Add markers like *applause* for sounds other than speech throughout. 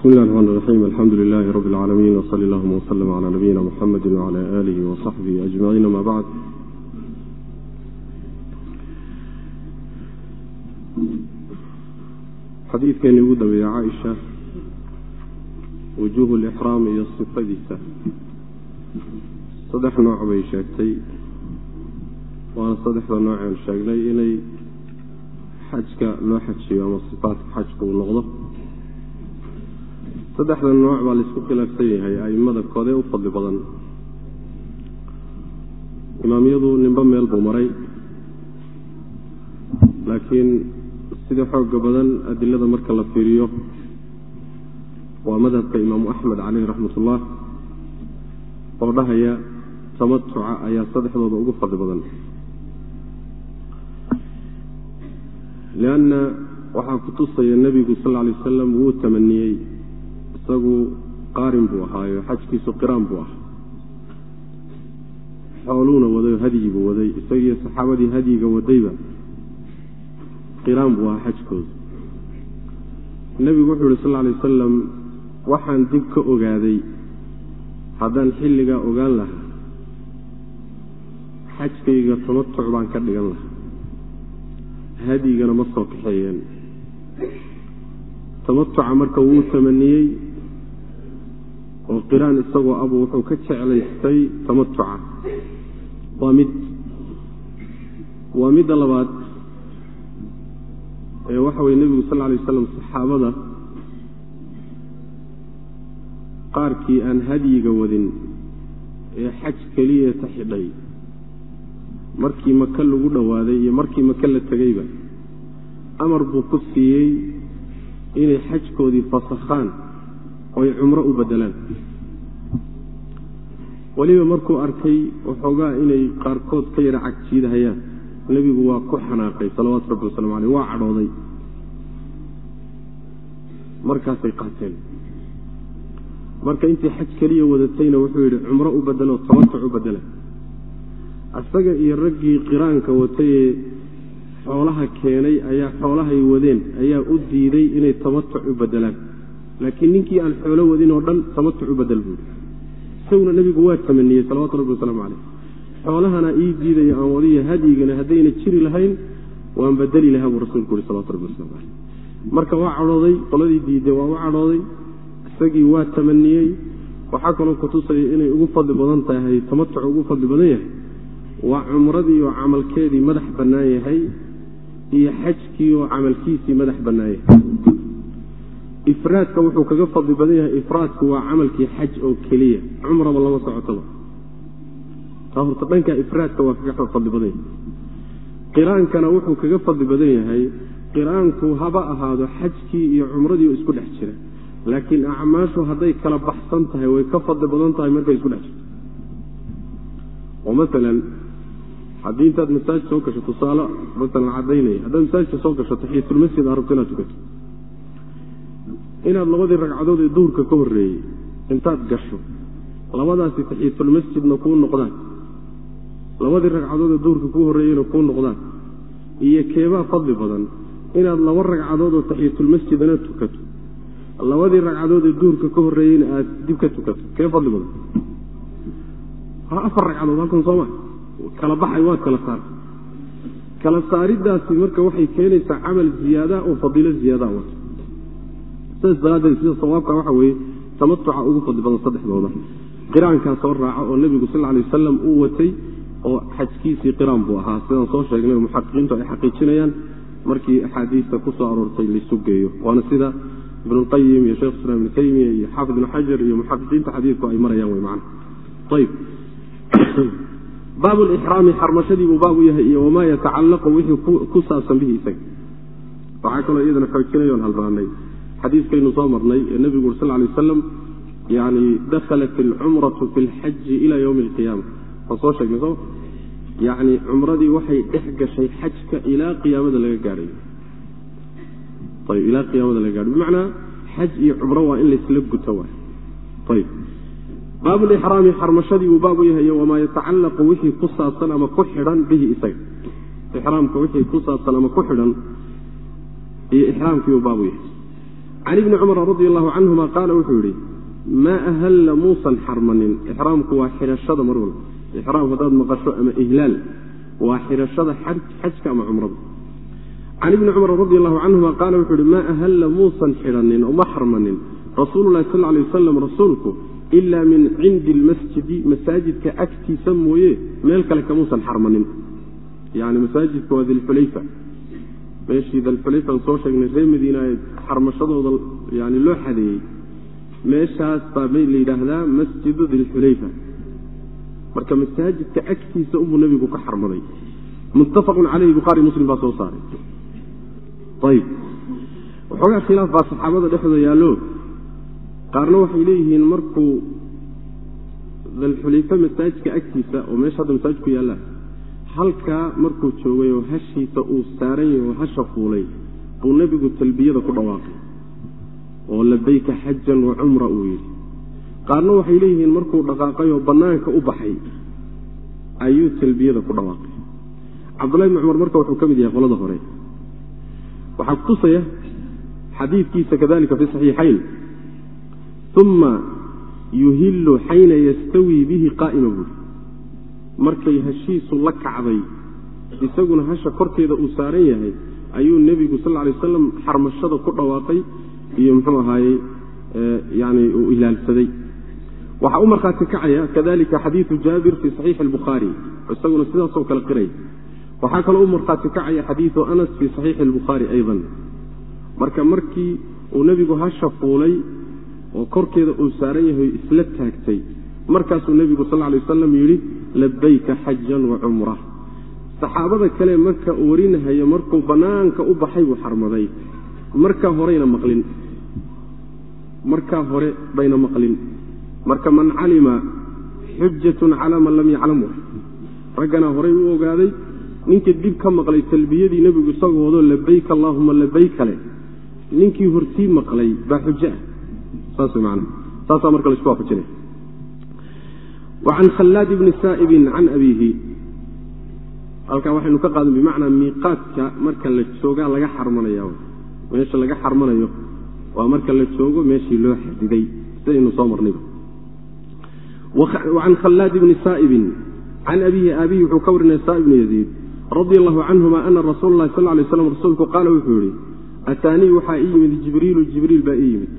bismi illahi raxmaan raxiim alxamdu lilaahi rabbi اlcaalamiin wsali allahuma wslm cala nabiyina muxamedi wcala aalihi wasaxbihi ajmaciin ama bacd xadiidkeeni ugu dambeeya caaisha wujuuhu lixraam iyo sifadiisa. Saddex nooc bay sheegtay waana saddexda nooceen sheegnay inay xajka loo xajiyo ama sifaatka xajka uu noqdo saddexda nooc baa la isku khilaafsan yahay a'immada koodee u fadli badan. Imaamyadu ninba meel buu maray laakiin sida xooga badan adilada marka la fiiriyo waa madhabka imaamu axmed caleyhi raxmat ullah oo dhahaya tamatuca ayaa saddexdooda ugu fadli badan. Lianna waxaa ku tusaya nebigu sal lla alay wasalam wuu tamaniyey isagu qaarin buu ahaayo xajkiisu qiraan buu ahaa. Xooluuna waday oo hadyii buu waday isagiiyo saxaabadii hadyiga wadayba qiraan buu ahaa xajkooda nebigu wuxuu yihi sal lla alay wasalam waxaan dib ka ogaaday haddaan xilligaa ogaan lahaa xajkayga tamatuc baan ka dhigan lahaa. Hadyigana ma soo kaxeeyeen. Tamatuca marka wuu tamaniyey oo qiraan isagoo abu wuxuu ka jeclaystay tamatuca waa mid waa midda labaad ee waxa weye nebigu sal alay waslam saxaabada qaarkii aan hadyiga wadin ee xaj keliyata xidhay. Markii maka lagu dhowaaday iyo markii maka la tegeyba amar buu ku siiyey inay xajkoodii fasakhaan oo ay cumro u beddelaan. Weliba markuu arkay waxoogaa inay qaarkood ka yara cagjiidahayaan nebigu waa ku xanaaqay salawaatu rabbi waslamu caleyh waa cadhooday. Markaasay qaateen. Marka intii xaj keliya wadatayna wuxuu yidhi cumro u beddeloo tamatuc u beddela. Isaga iyo raggii qiraanka watayee xoolaha keenay ayaa xoolahay wadeen ayaa u diiday inay tamatuc u beddelaan laakiin ninkii aan xoolo wadin oo dhan tamatuc u bedel buui isaguna nebigu waa tamaniyey salawatu rabbi wasalaamu caleyh xoolahana ii diidayo aan wadiyo hadyigana haddayna jiri lahayn waan bedeli lahaa buu rasuulku uhi salawatu rabbi waslamu caleyh marka waa cadhooday qoladii diidday waa u cadhooday isagii waa tamaniyey waxaa kaloo kutusaya inay ugu fadli badan tahay tamatuc ugu fadli badan yahay waa cumradii oo camalkeedii madax bannaan yahay iyo xajkii oo camalkiisii madax bannaan yahay ifraadka wuxuu kaga fadli badan yahay ifraadku waa camalkii xaj oo keliya. Cumraba lama socotoba taa horta dhanka ifraadka waa kaga fadli badan yahay. Qiraankana wuxuu kaga fadli badan yahay qiraanku haba ahaado xajkii iyo cumradii oo isku dhex jira. Laakiin acmaashu hadday kala baxsan tahay way ka fadli badan tahay markay isku dhex jirto. Oo maalan haddii intaad masaajid soo gasho tusaale maalan caddaynaya haddaad masaajidka soo gasho taxiyatulmasjid aa rabto inaad tukato inaad labadii ragcadood ee duhurka ka horreeyey intaad gasho labadaasi taxiyatulmasjidna kuu noqdaan. Labadii ragcadood ee duhurka kuu horreeyeyna kuu noqdaan. Iyo keebaa fadli badan inaad laba ragcadood oo taxiyatulmasjidana tukato. Labadii ragcadood ee duhurka ka horreeyeyna aad dib ka tukato. Kee fadli badan? Afar ragcadood halkan sooma kala baxay waad kala saartay kala saaridaasi marka waxay keenaysaa camal ziyaadaa oo fadiilo ziyaadaa wato sidaas daraaddeed sida sawaabka waxa weeye tamatuca ugu fadli badan saddexdooda. Qiraankaa soo raaca oo nebigu sal lla lay wasalam uu watay oo xajkiisii qiraan buu ahaa. Sidaan soo sheegnay oo muxaqiqiintu ay xaqiijinayaan markii axaadiista ku aroortay laysu geeyo. Waana sida ibnulqayim iyo sheekh islam ibnu taymiya iyo xaafid ibnu xajar iyo muxaqiqiinta xadiidku ay marayaan wey macana ayb *clears throat* baabu lixraami xarmashadii buu baab u yahay iyo wamaa yatacallaqu wixii ku saabsan bihi isaga. Waxaa kaloo iyadana xoojinay oon halmaanay xadiiskaynu soo marnay ee nebigu uri sal lay wasalam yani dakhalat alcumratu fi lxaji ila ywmi alqiyaama waan soo sheegnay soo? Yacni cumradii waxay dhex gashay xajka ilaa qiyaamada laga gaadhayo ayb ilaa qiyaamada laga gaadhayo bimacnaa xaj iyo cumro waa in laysla guto waay. Ayb baabu lixraami xarmashadii uu baab u yahay wamaa yatacallaqu wixii ku saabsan ama ku xidhan bihi isaga. Ixraamka wixii ku saabsan ama ku xidhan iyo ixraamkii uu baab u yahay can ibni cumara radi allahu canhuma qaala wuxuu yidhi maa ahalla muusan xarmanin ixraamku waa xidhashada mar walba ixraam haddaad maqasho ama ihlaal waa xidhashada xajka ama cumrada can ibni cumar radi allahu canhuma qaala wuxuu yihi maa ahalla muusan xidhanin oo ma xarmanin rasuululahi sal lay wasalam rasuulku ilaa min cindi lmasjidi masaajidka agtiisa mooye meel kale kamuusan xarmanin yani masaajidka waa dilxulayfa meeshii dalxulayfaan soo sheegnay reer madiina ee xarmashadooda yani loo xadeeyey meeshaas baa la yidhaahdaa masjidu dilxulayfa. Marka masaajidka agtiisa unbuu nebigu ka xarmaday. Muttafaqun caleyhi bukhaari muslim baa soo saaray. Ayib waxoogaa khilaaf baa saxaabada dhexdooda yaallo qaarna waxay leeyihiin markuu dalxulayfe masaajidka agtiisa oo meesha hadda masaajidku yaallaan halkaa markuu joogay oo hashiisa uu saaran oo hasha fuulay buu nebigu talbiyada ku dhawaaqay oo labayka xajan wa cumra uu yidhi. Qaarna waxay leeyihiin markuu dhaqaaqay oo bannaanka u baxay ayuu talbiyada ku dhawaaqay. Cabdullahi bni cumar marka wuxuu ka mid yahay qolada hore. Waxaa kutusaya xadiidkiisa kadalika fi saxiixayn. Uma yuhillu xayna yastawii bihi qaa'ima buuri markay hashiisu la kacday isaguna hasha korkeeda uu saaran yahay ayuu nebigu sal ly wasalam xarmashada ku dhawaaqay iyo muxuu ahaaye yani uu ilaalsaday. Waxaa u markhaati kacaya kadalika xadiidu jaabir fii saxiixi albukhaari isaguna sidaasoo kale qiraya waxaa kaloo u markhaati kacaya xadiidu anas fii saxiixi albukhaari aydan. Marka markii uu nebigu hasha fuulay oo korkeeda uu saaran yahay isla taagtay markaasuu nebigu sal lay wasalam yidhi labayka xajan wa cumra. Saxaabada kale marka uu warinahayo markuu bannaanka u baxay buu xarmaday. Markaa horeyna maqlin. Markaa hore bayna maqlin. Marka man calima xujatun calaa man lam yaclamu. Ragganaa horay u ogaaday ninkii dib ka maqlay talbiyadii nebigu isagoo wado labayk allaahuma labayk kale. Ninkii hortii maqlay baa xujo ah. Saas way macana saasaa marka la isku waafajinaya wacan khallaad ibni saa'ibin can abiihi. Halkaa waxaynu ka qaadan bimacnaa miiqaadka marka la joogaa laga xarmanaya meesha laga xarmanayo waa marka la joogo meeshii loo xadiday sidaynu soo marnayba wacan khallaad ibni saa'ibin can abiihi aabihi wuxuu ka warinaya saa ibnu yaziid radi allahu canhuma ana rasuula lahi sal lay slam rasuulku qaala wuxuu yidhi ataanii waxaa ii yimid jibriilu jibriil baa ii yimid.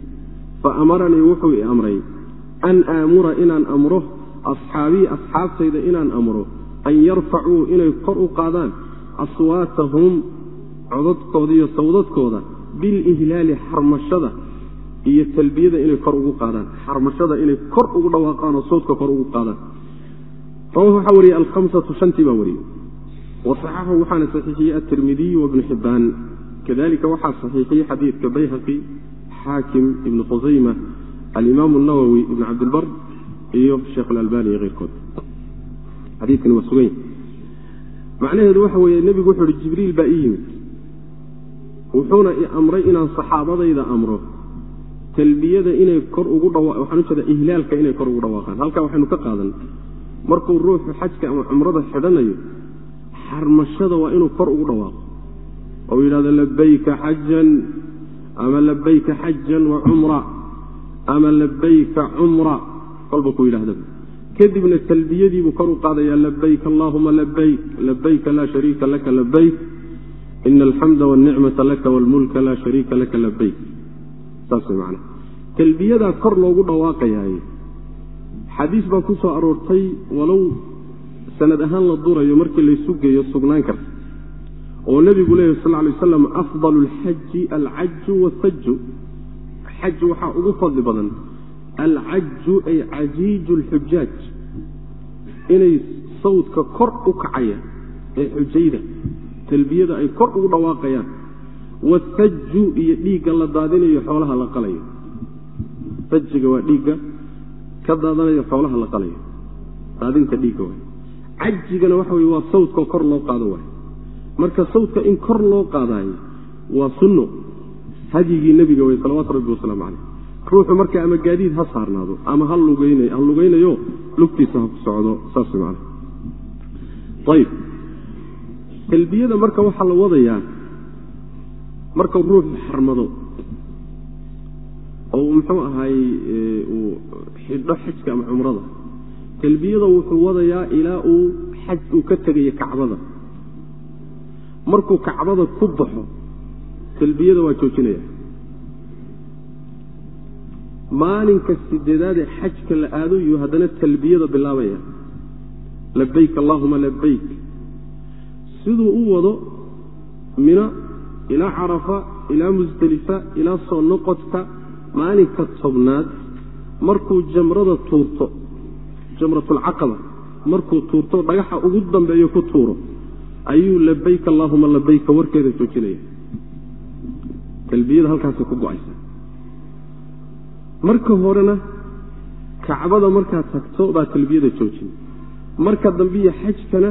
Fa amaranii wuxuu i amray an aamura inaan amro asxaabii asxaabtayda inaan amro an yarfacuu inay kor u qaadaan aswaatahum codadkooda iyo sawdadkooda bilihlaali xarmashada iyo talbiyada inay kor ugu qaadaan. Xarmashada inay kor ugu dhawaaqaan oo sawdka kor ugu qaadaan. Rawahu waxaa wariyey alhamsatu shantii baa wariyey. Wasaxaxahu waxaana saxiixiyey atirmidiyu wabnu xibbaan kadalika waxaa saxiixiyey xadiidka bayhaqi xaakim ibnu khusayma alimaamu nawowi ibn cabdilbar iyo sheekh alalbani iyo keyrkood xadiikani waa sugan yahy macnaheedu waxa weeye nebigu wuxuu ihi jibriil baa ii yimid. Wuxuuna i amray inaan saxaabadayda amro talbiyada inay kor ugu dhawa waxaan u jeeda ihlaalka inay kor ugu dhawaaqaan. Halkaa waxaynu ka qaadan markuu ruuxu xajka ama cumrada xidhanayo xarmashada waa inuu kor ugu dhawaaqo. Ou yidhahdo labayka xajan ama labayka xajan wa cumra ama labayka cumra kolba ku yidhaahda kadibna talbiyadiibuu kor u qaadaya labayk allahuma labayk labayka laa shariika laka labayk ina alxamda wاnicmata laka wlmulka laa shariika laka labayk saasman talbiyadaa kor loogu dhawaaqayaay xadiis baa ku soo aroortay walow sanad ahaan la durayo markii laysu geeyo sugnaan karta oo nebigu leeyah sal lay waslam afdal alxaji alcaju wasaju xaj waxaa ugu fadli badan alcaju ay cajiiju lxujaaj inay sawdka kor u kacaya ee xujayda talbiyada ay kor ugu dhawaaqayaan wasaju iyo dhiigga la daadinayo xoolaha la qalayo. Sajiga waa dhiigga ka daadanayo xoolaha la qalayo. Daadinta dhiigga waay. Cajigana waxa wey waa sawdka kor loo qaado waay. Marka sawdka in kor loo qaadaayo waa sunno. Hadyigii nebiga wey salawaatu rabbi wasalaamu caleyh ruuxu marka ama gaadiid ha saarnaado ama ha ha lugaynayo lugtiisa ha ku socdo saas man ayib talbiyada marka waxaa la wadayaa marka ruuxu xarmado oo uu muxuu ahaay uu xidho xajka ama cumrada talbiyada wuxuu wadayaa ilaa uu xaj uu ka tegayo kacbada. Markuu kacbada ku baxo talbiyada waa joojinaya maalinka sideedaadee xajka la aado yuu haddana talbiyada bilaabaya. Labayk allahuma labayk siduu u wado mino ilaa carafa ilaa musdelifa ilaa soo noqodka maalinka tobnaad markuu jamrada tuurto jamratulcaqaba markuu tuurto dhagaxa ugu dambeeyo ku tuuro ayuu labayk allaahuma labayka warkeeda joojinaya. Talbiyada halkaasay ku go'aysa marka horena kacbada markaad tagto baa talbiyada joojin. Marka dambiya xajkana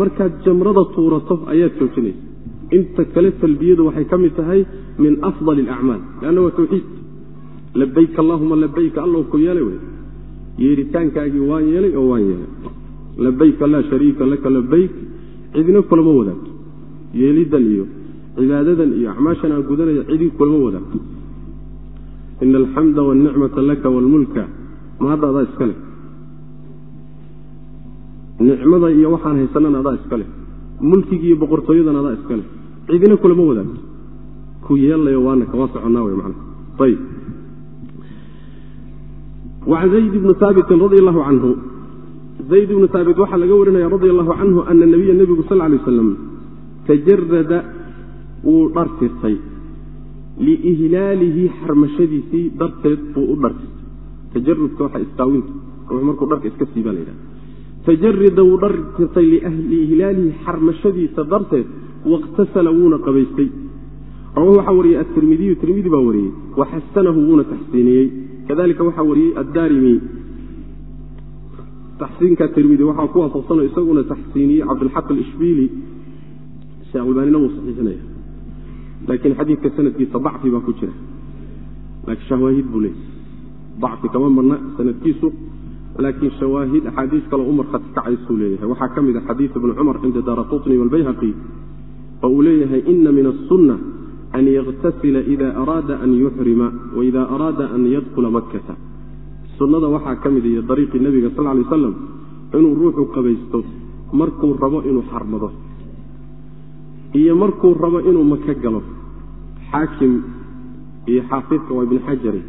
markaad jamrada tuurato ayaad joojinaysa. Inta kale talbiyadu waxay ka mid tahay min afdal alacmaal leanna waa tawxiid. Labayk allahuma labayka allow ku yeelay wey yeeritaankaagii waan yeelay oo waan yeelay. Labayka laa shariika laka labayk cidina kulama wadaagto. Yeelidan iyo cibaadadan iyo acmaashan aan gudanaya cidii kulama wadaagto ina alxamda walnicmata laka wlmulka ma hadda adaa iska leh nicmada iyo waxaan haysanana adaa iska leh mulkigi iyo boqortooyadan adaa iska leh cidina kulama wadaagto ku yeelayo waana kawaa soconnaa wey man ayb wacan zayd bni haabitin radi allahu canhu zayd ibnu haabit waxaa laga warinaya radi allahu canhu ana nabiya nebigu sal lay waslam tajarada wuu dhartirtay liihlaalihi xarmashadiisii darteed buu u dhartirtay tajarudka waxa istaawinta ruux markuu dharka iska siibaa la yidhaha tajarida wuu dhartirtay liihlaalihi xarmashadiisa darteed waاktasala wuuna qabaystay. Rawahu waxaa wariyey atirmidiyu tirmidi baa wariyey waxasanahu wuuna taxsiiniyey. Kadalika waxaa wariyey addaarimi. Taxsiinka tirmidi waxaa ku waafaqsano isaguna taxsiiniyey cabdilxaq alishbiili. Sheekh albaanina wuu saxiixinaya laakiin xadiidka sanadkiisa dacfi baa ku jira. Laakiin shawaahid buu leeyay dacfi kama marna sanadkiisu laakiin shawaahid axaadiis kaloo u markhati leeyahay. Waxaa ka mid a xadiid ibni cumar cinda daara walbayhaqi oo uu leeyahay ina min asunna an yaktasila ida araada an yuxrima waida araada an yadkula makkata. Sunnada waxaa ka mid iyo dariiqii nebiga sal lay waslam inuu ruuxu qabaysto markuu rabo inuu xarmado iyo markuu rabo inuu maka galo xaakim iyo xaafidka waa ibni xajari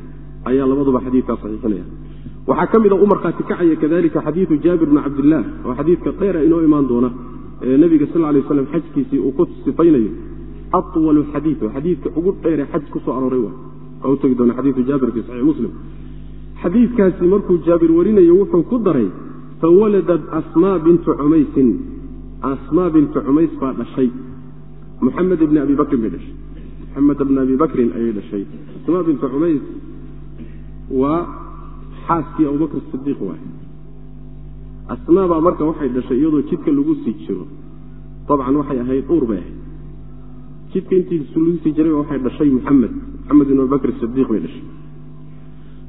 ayaa labaduba xadiidkaa saxiixinaya. Waxaa ka mid a u markhaati kadalika xadiidu jaabir bni cabdillaah oo xadiidka dheera inoo imaan doona ee nebiga sal lay waslam xajkiisii uu ku sifaynayo. Awalu xadiid oo xadiidka ugu dheere xaj ku arooray wa waa u doona xadiidu jaabir fi saxiix muslim. Xadiidkaasi markuu jaabir warinayo wuxuu ku daray fawaladat asmaa bintu cumaysin. Asmaa bintu cumays baa dhashay. Muxamed ibni abi bakrin bay dhashay muxamed ibni abi bakrin ayay dhashay. Asmaa bintu cumays waa xaaskii abubakr sidiiq waay. Asmaa marka waxay dhashay iyadoo jidka lagu sii jiro. Dabcan waxay ahayd uur bay ahayd. Jidka intiisu lagu sii jiray waxay dhashay muxamed muxamed ibn abibakr sidiiq bay dhashay.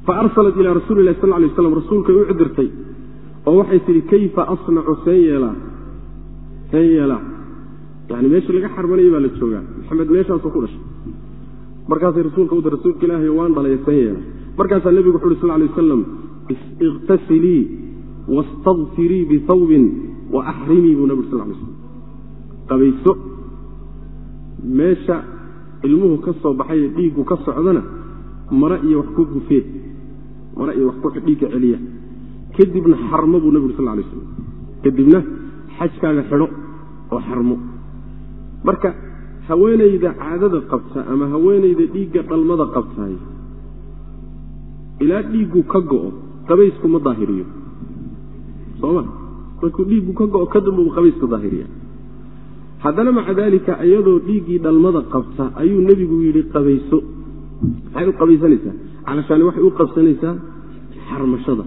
Fa arsalat ilaa rasuuli lahi sal lay slam rasuulkay u cidirtay oo waxay tihi kayfa asnacu? Seen yeelaa. Seen yeelaa yani meeshii laga xarmanaya baa la joogaa. Maxamed meeshaasuu ku dhashay. Markaasay rasuulka u rasuulka ilaahay waan dhalaya seen yeela markaasaa nebigu wuxu uhi sal lay wasalam iqtasilii wastadfirii bihawbin wa axrimii buu nabig sal lay slam qabayso. Meesha ilmuhu ka soo baxay ee dhiiggu ka socdana mare iyo wax ku gufee mare iyo wax ku dhiigga celiya. Kadibna xarmo buu nebigu sal lay slam kadibna xajkaaga xidho oo xarmo marka haweenayda caadada qabta ama haweenayda dhiigga dhalmada qabtaay ilaa dhiiggu ka go'o qabaysku ma daahiriyo. Sooma markuu dhiiggu ka go'o kadambuu qabaysku daahiriya haddana maca daalika iyadoo dhiiggii dhalmada qabta ayuu nebigu yidhi qabayso. Maxay u qabaysanaysaa? Calashaani waxay u qabsanaysaa xarmashada.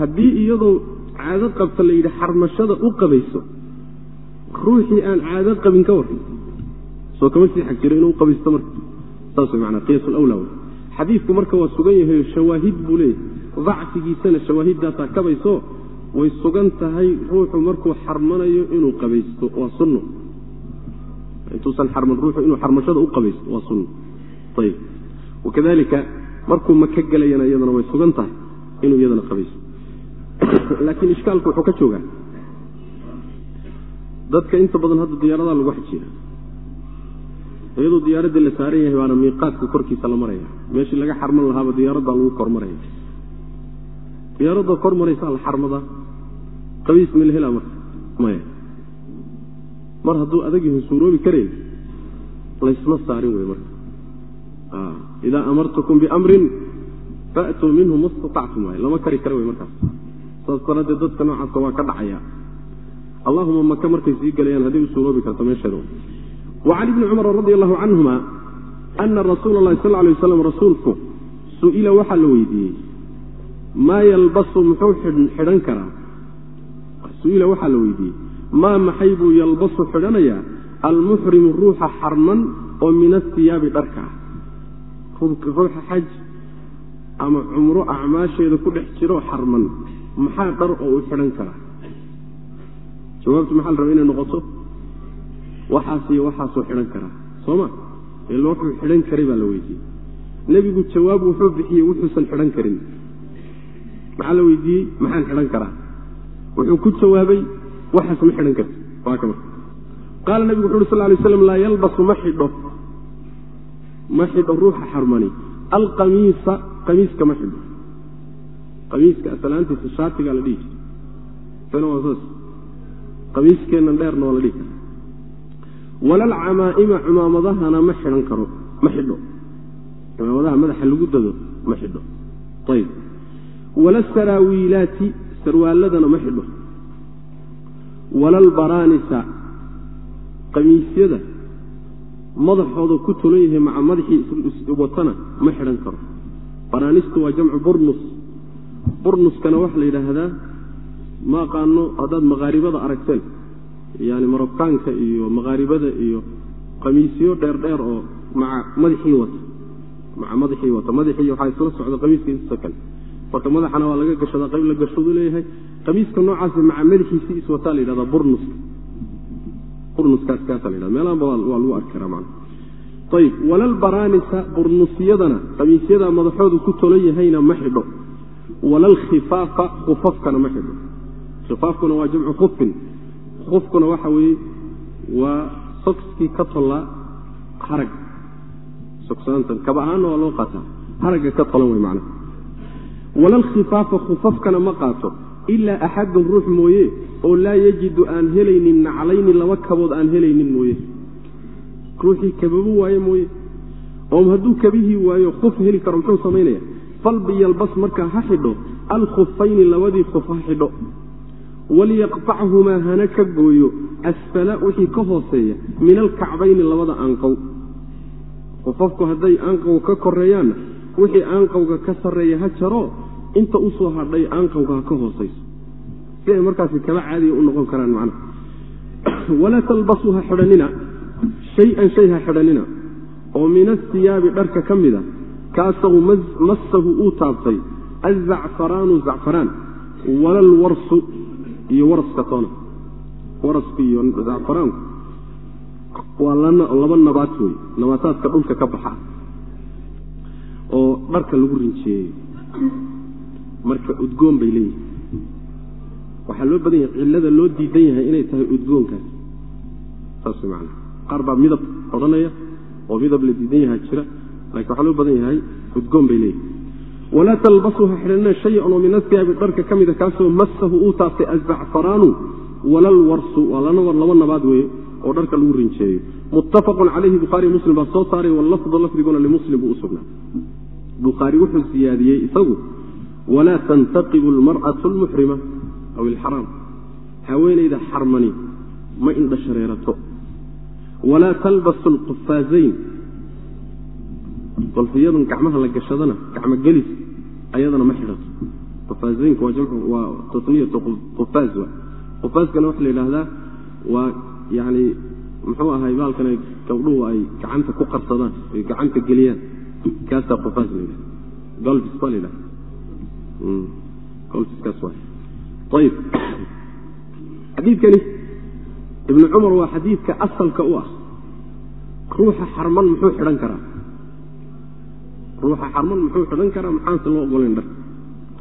Haddii iyadoo caado qabta la yidhi xarmashada u qabayso ruuxii aan caado qabin ka warran soo kama sii xag inuu qabaysto marka. Saas manaa qiyaas lawla wey. Xadiidku marka waa sugan yahay shawaahid buu leeyahay. Dacfigiisana shawaahiddaasaa kabayso way sugan tahay ruuxu markuu xarmanayo inuu qabaysto waa sunno. Intuusan xarman ruuxu inuu xarmashada u qabaysto waa sunno. Ayib wakadalika markuu maka gelayana iyadana way sugan tahay inuu iyadana qabayso *coughs* laakiin ishkaalku wuxuu ka joogaa dadka inta badan hadda diyaaradaa lagu xajiya iyadoo diyaaraddii la saaran yahay baana miiqaadka korkiisa la maraya. Meeshii laga xarman lahaaba diyaaraddaa lagu kor maraya. Diyaaradda kor maraysaa la xarmadaa qabiis ma la helaa marka maya. Mar hadduu adagyahu suuroobi karayn laysma saarin wey marka. Idaa amartukum biamrin faatuu minhu mastatactum waay lama kari kara wey markaas. Saas daraaddeed dadka noocaasa waa ka dhacaya allahuma maka markay sii gelayaan hadday u suuroobi karto meesheeda wacan ibni cumar radi allahu canhuma ana rasuula allahi sal lay waslam rasuulku su'ila waxaa la weydiiyey maa yalbasu muxuu xidhan karaa? Su'ila waxaa la weydiiyey maa maxay buu yalbasu xidhanayaa? Almuxrimu ruuxa xarman oo min asiyaabi dharka. Ah ruuxa xaj ama cumro acmaasheeda ku dhex jiro xarman maxaa dhar oo uu xidhan karaa jawaabtu maxaa la raba inay noqoto? Waxaas iyo waxaasuu xidhan karaa. Sooma ila wuxuu xidhan karay baa la weydiiyey. Nebigu jawaab wuxuu bixiyey wuxuusan xidhan karin. Maxaa la weydiiyey? Maxaan xidhan karaa. Wuxuu ku jawaabay waxaas ma xidhan karti waa ka marka qaala nebigu wuxu uhi sal lay slam laa yalbasu ma xidho. Ma xidho ruuxa xarmani. Alqamiisa qamiiska ma xidho. Qamiiska asalaantiisa shaatigaa la dhihi jira qamiiskeennan dheerna waa la dhihi kara walalcamaa'ima cumaamadahana ma xidhan karo ma xidho. Cumaamadaha madaxa lagu dado ma xidho. Ayb walasaraawiilaati sarwaaladana ma xidho. Walalbaraanisa qamiisyada madaxooda ku tulan yahay maca madaxii watana ma xidhan karo. Baraanistu waa jamcu burnus. Burnuskana waxaa la yidhaahdaa ma aqaano haddaad maqaaribada aragteen. Yani marobkaanka iyo maqaaribada iyo qamiisyo dheer dheer oo maa madaxii wata. Maca madaxii wata. Madaxii waxaa isla socda qamiiska intiisa kale marka madaxana waa laga gashadaa qayb la gashadu leeyahay. Qamiiska noocaasi maca madaxiisi iswataa la yidhahdaa burnuska burnuskaas kaasa la yhahda meelahanba waa lagu arki karaa macana ayib walalbaraanisa burnusyadana qamiisyada madaxoodu ku tolan yahayna ma xidho. Walalkhifaafa khufafkana ma xidho khifaafkuna waa jamcu khufin khufkuna waxa weeye waa sokskii ka tollaa harag. Sogsaantan kaba ahaanna waa loo qaataa. Haragga ka tolan wey macnaha walalkhifaafa khufafkana ma qaato ilaa axadun ruux mooye oo laa yajidu aan helaynin naclayni laba kabood aan helaynin mooye. Ruuxii kababu waaye mooye. Oo hadduu kabihii waayo khuf heli karo muxuu samaynaya falbiyalbas markaa ha xidho alkhufayni labadii khuf ha xidho waliyaqtachumaa hana ka gooyo asfala wixii ka hooseeya min alkacbayni labada aanqow khufafku hadday aanqow ka koreeyaanna wixii aanqowga ka sarreeya ha jaro inta u soo hadhay aanqowga ha ka hoosayso si ay markaasi kaba caadiya u noqon karaan macnaha walaa talbasuu ha xidhanina shay-an shay ha xidhanina oo min asiyaabi dharka ka mida kaasagu massahu uu taabtay azacfaraanu zacfaraan walalwarsu iyo waraska toona. Waraska iyo zacfaraanku waa laba nabaat wey nabaataadka dhulka ka baxa oo dharka lagu rinjeeyo. Marka udgoon bay leeyihiin waxaa loo badan yahay cillada loo diidan yahay inay tahay udgoonkaas. Saas way macana qaar baa midab odhanaya oo midab la diidan yahaa jira. Lakiin waxaa loo badan yahay udgoon bay leeyihiin walaa talbasuu ha xidhanina shayan oo min asiyaabi dharka ka mida kaasoo massahu uu taabtay azacfaraanu walalwarsu waa laba nabaad weeye oo dharka lagu rinjeeyo muttafaqun calayhi bukhaari muslim baa soo saaray wallafdu lafdiguna limuslim buu u sugnaa bukhaari wuxuu siyaadiyey isagu walaa tantaqibu almar'atu almuxrima aw ilxaraam haweenayda xarmani ma indha shareerato walaa talbasu alqufaazayn golfiyadan gacmaha la gashadana gacmo gelis ayadana ma xidhato. Qufaazaynka waa tasniyatu qufaaz wa qufaaskana waxaa la yidhaahdaa waa yani muxuu ahay baalkan gabdhuhu ay gacanta ku qarsadaan ay gacanta geliyaan. Kaasaa qufaas la yidhahda golfis baa la yidhahda golfiskaas waay ayib xadiidkani ibnu cumar waa xadiidka asalka u ah. Ruuxa xarman muxuu xidhan karaa ruuxa xarman muxuu xidhan karaa? Maxaanse loo ogolayn dharka.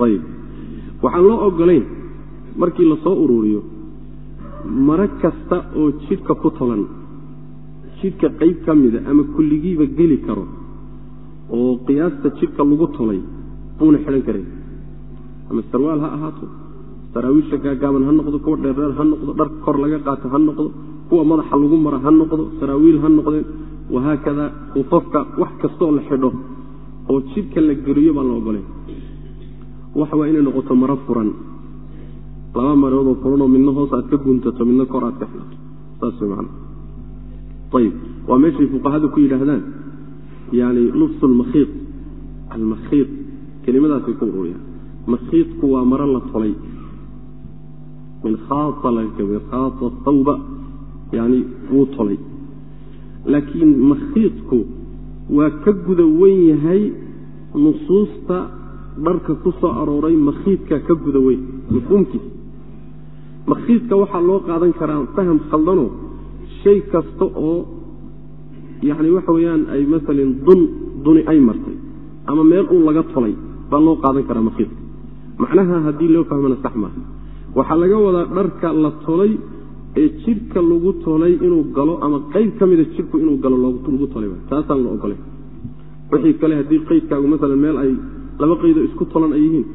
Ayib. Waxaan loo ogolayn markii la soo ururiyo maro kasta oo jidhka ku tolan jidhka qayb ka mida ama kulligiiba geli karo oo qiyaasta jidhka lagu tolay uuna xidhan karan ama sarwaal ha ahaato saraawiisha gaagaaban ha noqdo kuwa dheerdheer ha noqdo dhar kor laga qaato ha noqdo kuwa madaxa lagu mara ha noqdo saraawiil ha noqdeen wahaakada khufafka wax kastaoo la xidho oo jidhka la geliyo baan la ogolayn waxa waa inay noqoto maro furan. Laba maroodoo furanoo midna hoos aad ka guntato midna kor aad ka xidhato saas way macana ayib waa meeshay fuqahadu ku yidhaahdaan? Yani lubsu lmakhiid almakhiid kelimadaasay ku ururiyaan makhiidku waa maro la tolay. Min khaaa laga khaaa thawba yani wuu tolay. Laakiin makhiidku waa ka guda wen yahay nusuusta dharka ku soo arooray makhiidka ka guda weyn mafhuumkiisa makhiidka waxaa loo qaadan karaa faham khaldano shay kasta oo yani waxa weeyaan ay maalan dun duni ay martay ama meel uun laga tolay baa loo qaadan karaa makhiidka. Macnaha haddii loo fahmana sax maaha. Waxaa laga wadaa dharka la tolay ee jidhka lagu tolay inuu galo ama qayb ka mida jidhku inuu galo lagu tolay taasaan la ogolay. Wixii kale haddii qaydkaagu maalan meel ay laba qaydoo isku tolan ay yihiin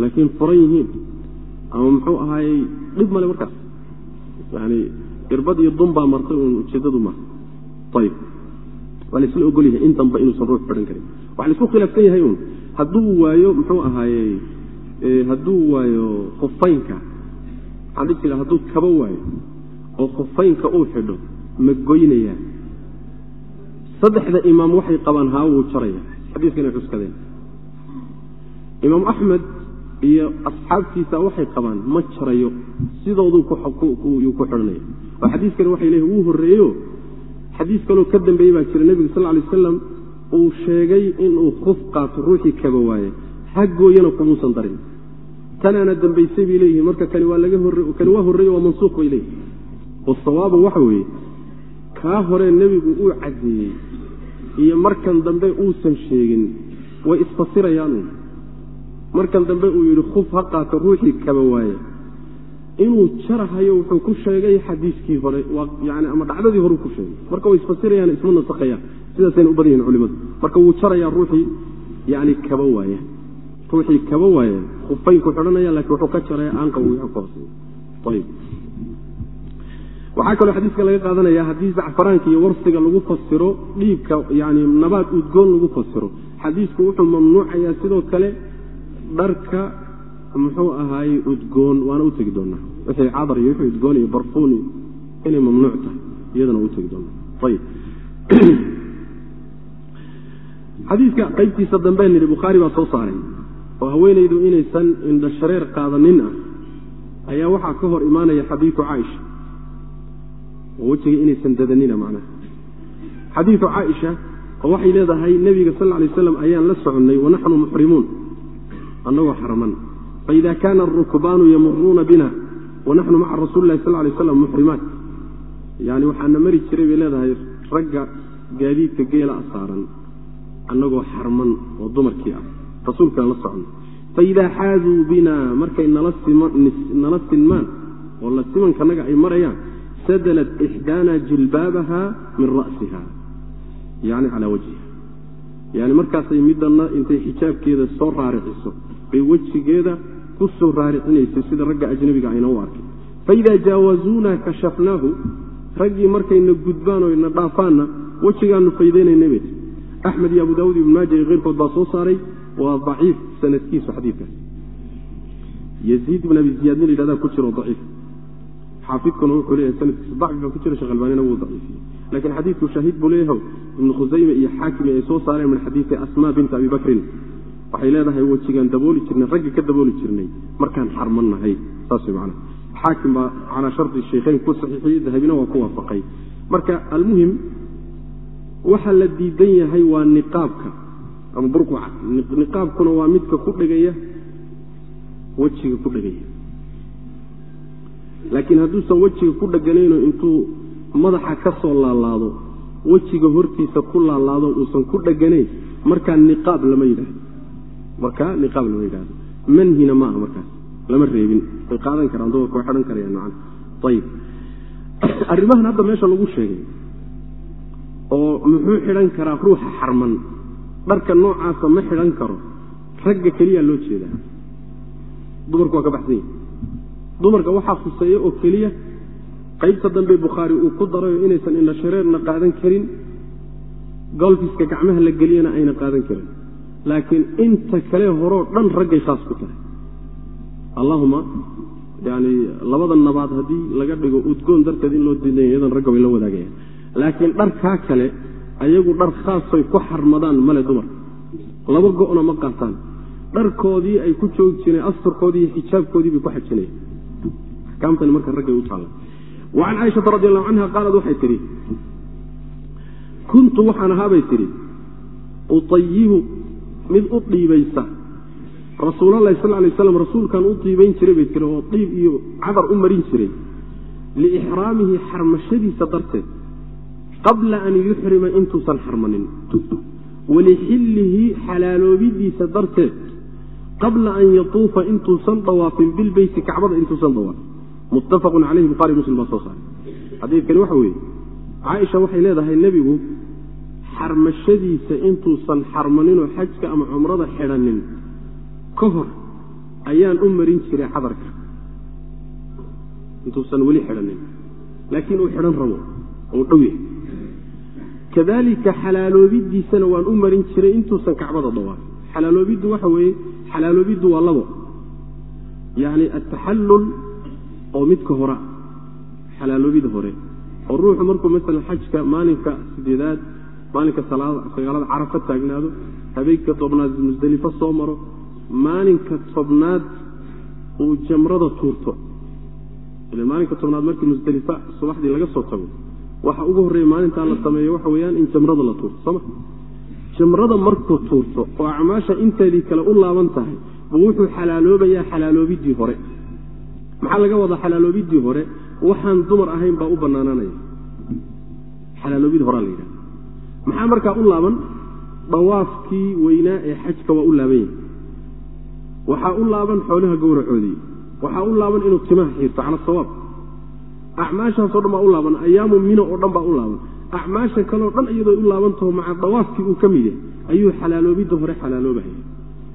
laakiin furan yihiin ama muxuu ahaayey dhib male markaas. Yani irbad iyo dun martay uun ujeedadu maaha ayib waa la isla ogol yahay intanba inuusan ruux xidhan karin. Waxa la isku khilaafsan yahay uun. Hadduu waayo muxuu ahaayey hadduu waayo khufaynka jira hadduu kaba waayo oo khufaynka uu xidho ma goynayaa saddexda imaam waxay qabaan haa wuu jaraya. Xadiiska inay imaam axmed iyo asxaabtiisa waxay qabaan ma jarayo sidooduu yuu ku xidhanaya oo xadiiskani waxay leeyihiin wuu horreeyeyo xadiis kaloo ka dambeeyey baa jira nebigu sal lay aslam uu sheegay inuu kuf qaato ruuxii kaba waaye. Xaggooyana kumuusan darin tanaana dambaysay bay leeyihiin. Marka kani waa laga kani waa waa mansuuq bay leeyihiin wasawaaba waxa weeye kaa hore nebigu uu caddeeyey iyo markan dambe uusan sheegin way isfasirayaanu. Markan dambe uu yidhi khuf ha qaato ruuxii kaba waaye. Inuu jarahayo wuxuu ku sheegay xadiiskii hore yani ama dhacdadii horeu ku sheegay. Marka way isfasirayaan isma nasakhayaan sidaasayna u badan yihiin culimadu. Marka wuu jarayaa ruuxii yani kaba waaya ruuxii kaba waaya khufaynku xidhanaya laakiin wuxuu ka jaraya aanqa wuu ka hooseeya ayib waxaa kaloo xadiiska laga qaadanaya haddii zacfaraanka iyo warsiga lagu fasiro dhiibka yani nabaad udgoon lagu fasiro xadiisku wuxuu mamnuucayaa sidoo kale dharka muxuu ahaayey udgoon waana u tegi doonaa. Wixii cadar iyo wixii udgoon iyo barfuun inay mamnuuc tahay iyadana u tegi doonaa. Ayib *clears throat* xadiiska qaybtiisa dambeen nidhi bukhaari baa soo saaray oo haweenaydu inaysan indhashareer qaadanin ah ayaa waxaa ka hor imaanaya xadiidu caaisha. Oo wejiga inaysan dadanina macnaha. Xadiidu caaisha oo waxay leedahay nebiga sal alay aslam ayaan la soconnay wanaxnu muxrimuun. Annagoo xaraman. Faida kaana arukbaanu yamuruuna bina wanaxnu maca rasuuli lahi sal lay slam muxrimaat. Yani waxaana mari jiray bay leedahay ragga gaadiidka geela saaran annagoo xarman oo dumarkii ah rasuulkaan la socno faidaa xaaduu bina markay nala sinmaan oo la simankanaga ay marayaan sadalat ixdaana jilbaabaha min ra'siha. Yani calaa wajhiha. Yani markaasay middanna intay xijaabkeeda soo raariciso bay wejigeeda ku soo sida ragga ajnabiga ayna u arkay. Faidaa jaawazuuna kashafnaahu raggii markayna gudbaan oo na dhaafaanna wejigaanu faydaynayna bet axmed iyo abu daawud ibn maaja iyo keyrkood baa soo saaray waa daciif sanadkiisu xadiidkaas yaziid ibn abi ziyaad nin la yidhahdaa ku jiro daciif. Xaafidkuna wuxuu leeyahay sanadkiisa dacfi baa ku jira shekh albaanina wuu daciifiyey. Laakiin xadiidku shahiid buu leeyahay ibnu khusayme iyo xaakimi ay soo saareen min xadiidi asmaa binti abi bakrin. Waxay leedahay wejigaan dabooli jirnay raggi ka dabooli jirnay markaan xarman nahay. Saas macnaha xaakim baa calaa shardi shaykhayn ku saxiixiyey dahabina waa ku waafaqay. Marka almuhim waxa la diidan yahay waa niqaabka ama burquca niqaabkuna waa midka ku dhegaya wejiga ku dhegaya laakiin hadduusan wejiga ku dheganaynoo intuu madaxa ka soo laalaado wejiga hortiisa ku laalaado uusan ku dheganayn markaa niqaab lama yidhahdo markaa niqaab lama yidhahdo manhina maaha markaas. Lama reebin. Way qaadan karaan dumarka way xidhan karayaan macana ayib arrimahan hadda meesha lagu sheegay oo muxuu xidhan karaa ruuxa xarman dharka noocaasa ma xidhan karo. Ragga keliya loo jeedaa. Dumarku waa ka baxsan yahi dumarka waxaa khuseeya oo keliya qaybta dambe bukhaari uu ku darayo inaysan indhashareerna qaadan karin. Golfiska gacmaha la geliyana ayna qaadan karin. Laakiin inta kale horeo dhan raggay khaas ku tahay. Allahuma yani labada nabaad haddii laga dhigo udgoon darteed in loo diidaya iyadan ragga way la wadaagayaan. Laakiin dharkaa kale ayagu dhar khaasoy ku xarmadaan male dumarka laba go'na ma qaataan. Dharkoodii ay ku joogi jireen asturkoodii iyo xijaabkoodii bay ku xajinayaan axkaamtani marka raggay u taalla wa can caaishata radi allahu canha qaalad waxay tidhi kuntu waxaan ahaabay tidhi utayibu mid u dhiibaysa. Rasuulalahi sal lay slam rasuulkaan u diibayn jiray bay tiri oo diib iyo cadar u marin jiray liixraamihi xarmashadiisa darteed qabla an yuxrima intuusan xarmanin walixillihi xalaaloobidiisa darteed qabla an yatuufa intuusan dawaafin bilbeyti kacbada intuusan dawaafin muttafaqun caleyhi buhari muslim baa soo saaray. Xadiidkani waxa weeye caaisha waxay leedahay nebigu xarmashadiisa intuusan xarmaninoo xajka ama cumrada xidhanin ka hor ayaan u marin jiray cadarka intuusan weli xidhanin laakiin uu xidhan rabo uu dhow yahay kadalika xalaaloobidiisana waan u marin jiray intuusan kacbada dawaafin xalaaloobiddu waxa weeye xalaaloobiddu waa labo. Yacni ataxallul oo midka hora xalaaloobida hore. Oo ruuxu markuu masalan xajka maalinka sideedaad maalinka sagaalada carafa taagnaado habeenka tobnaad musdelifo soo maro maalinka tobnaad uu jamrada tuurto. Ila maalinka tobnaad markii musdelifa subaxdii laga soo tago waxa ugu horreeya maalintaa la sameeyo waxa weeyaan in jamrada la tuurto sooma jamrada markuu tuurto oo acmaasha inteedii kale u laaban tahay buu wuxuu xalaaloobayaa xalaaloobiddii hore. Maxaa laga wadaa xalaaloobiddii hore? Waxaan dumar ahayn baa u bannaanaanaya xalaaloobidii horaa la yidhaha maxaa markaa u laaban? Dawaafkii weynaa ee xajka waa u laaban yahay. Waxaa u laaban xoolaha gowracoodii waxaa u laaban inuu timaha xiirto cala sawaab acmaashaasoo dhan baa u laaban ayaamu mino oo dhan baa u laaban. Acmaasha kaleoo dhan iyadoo u laabantaho maca dawaafkii uu ka mid yahay. Ayuu xalaaloobidda hore xalaaloobahaya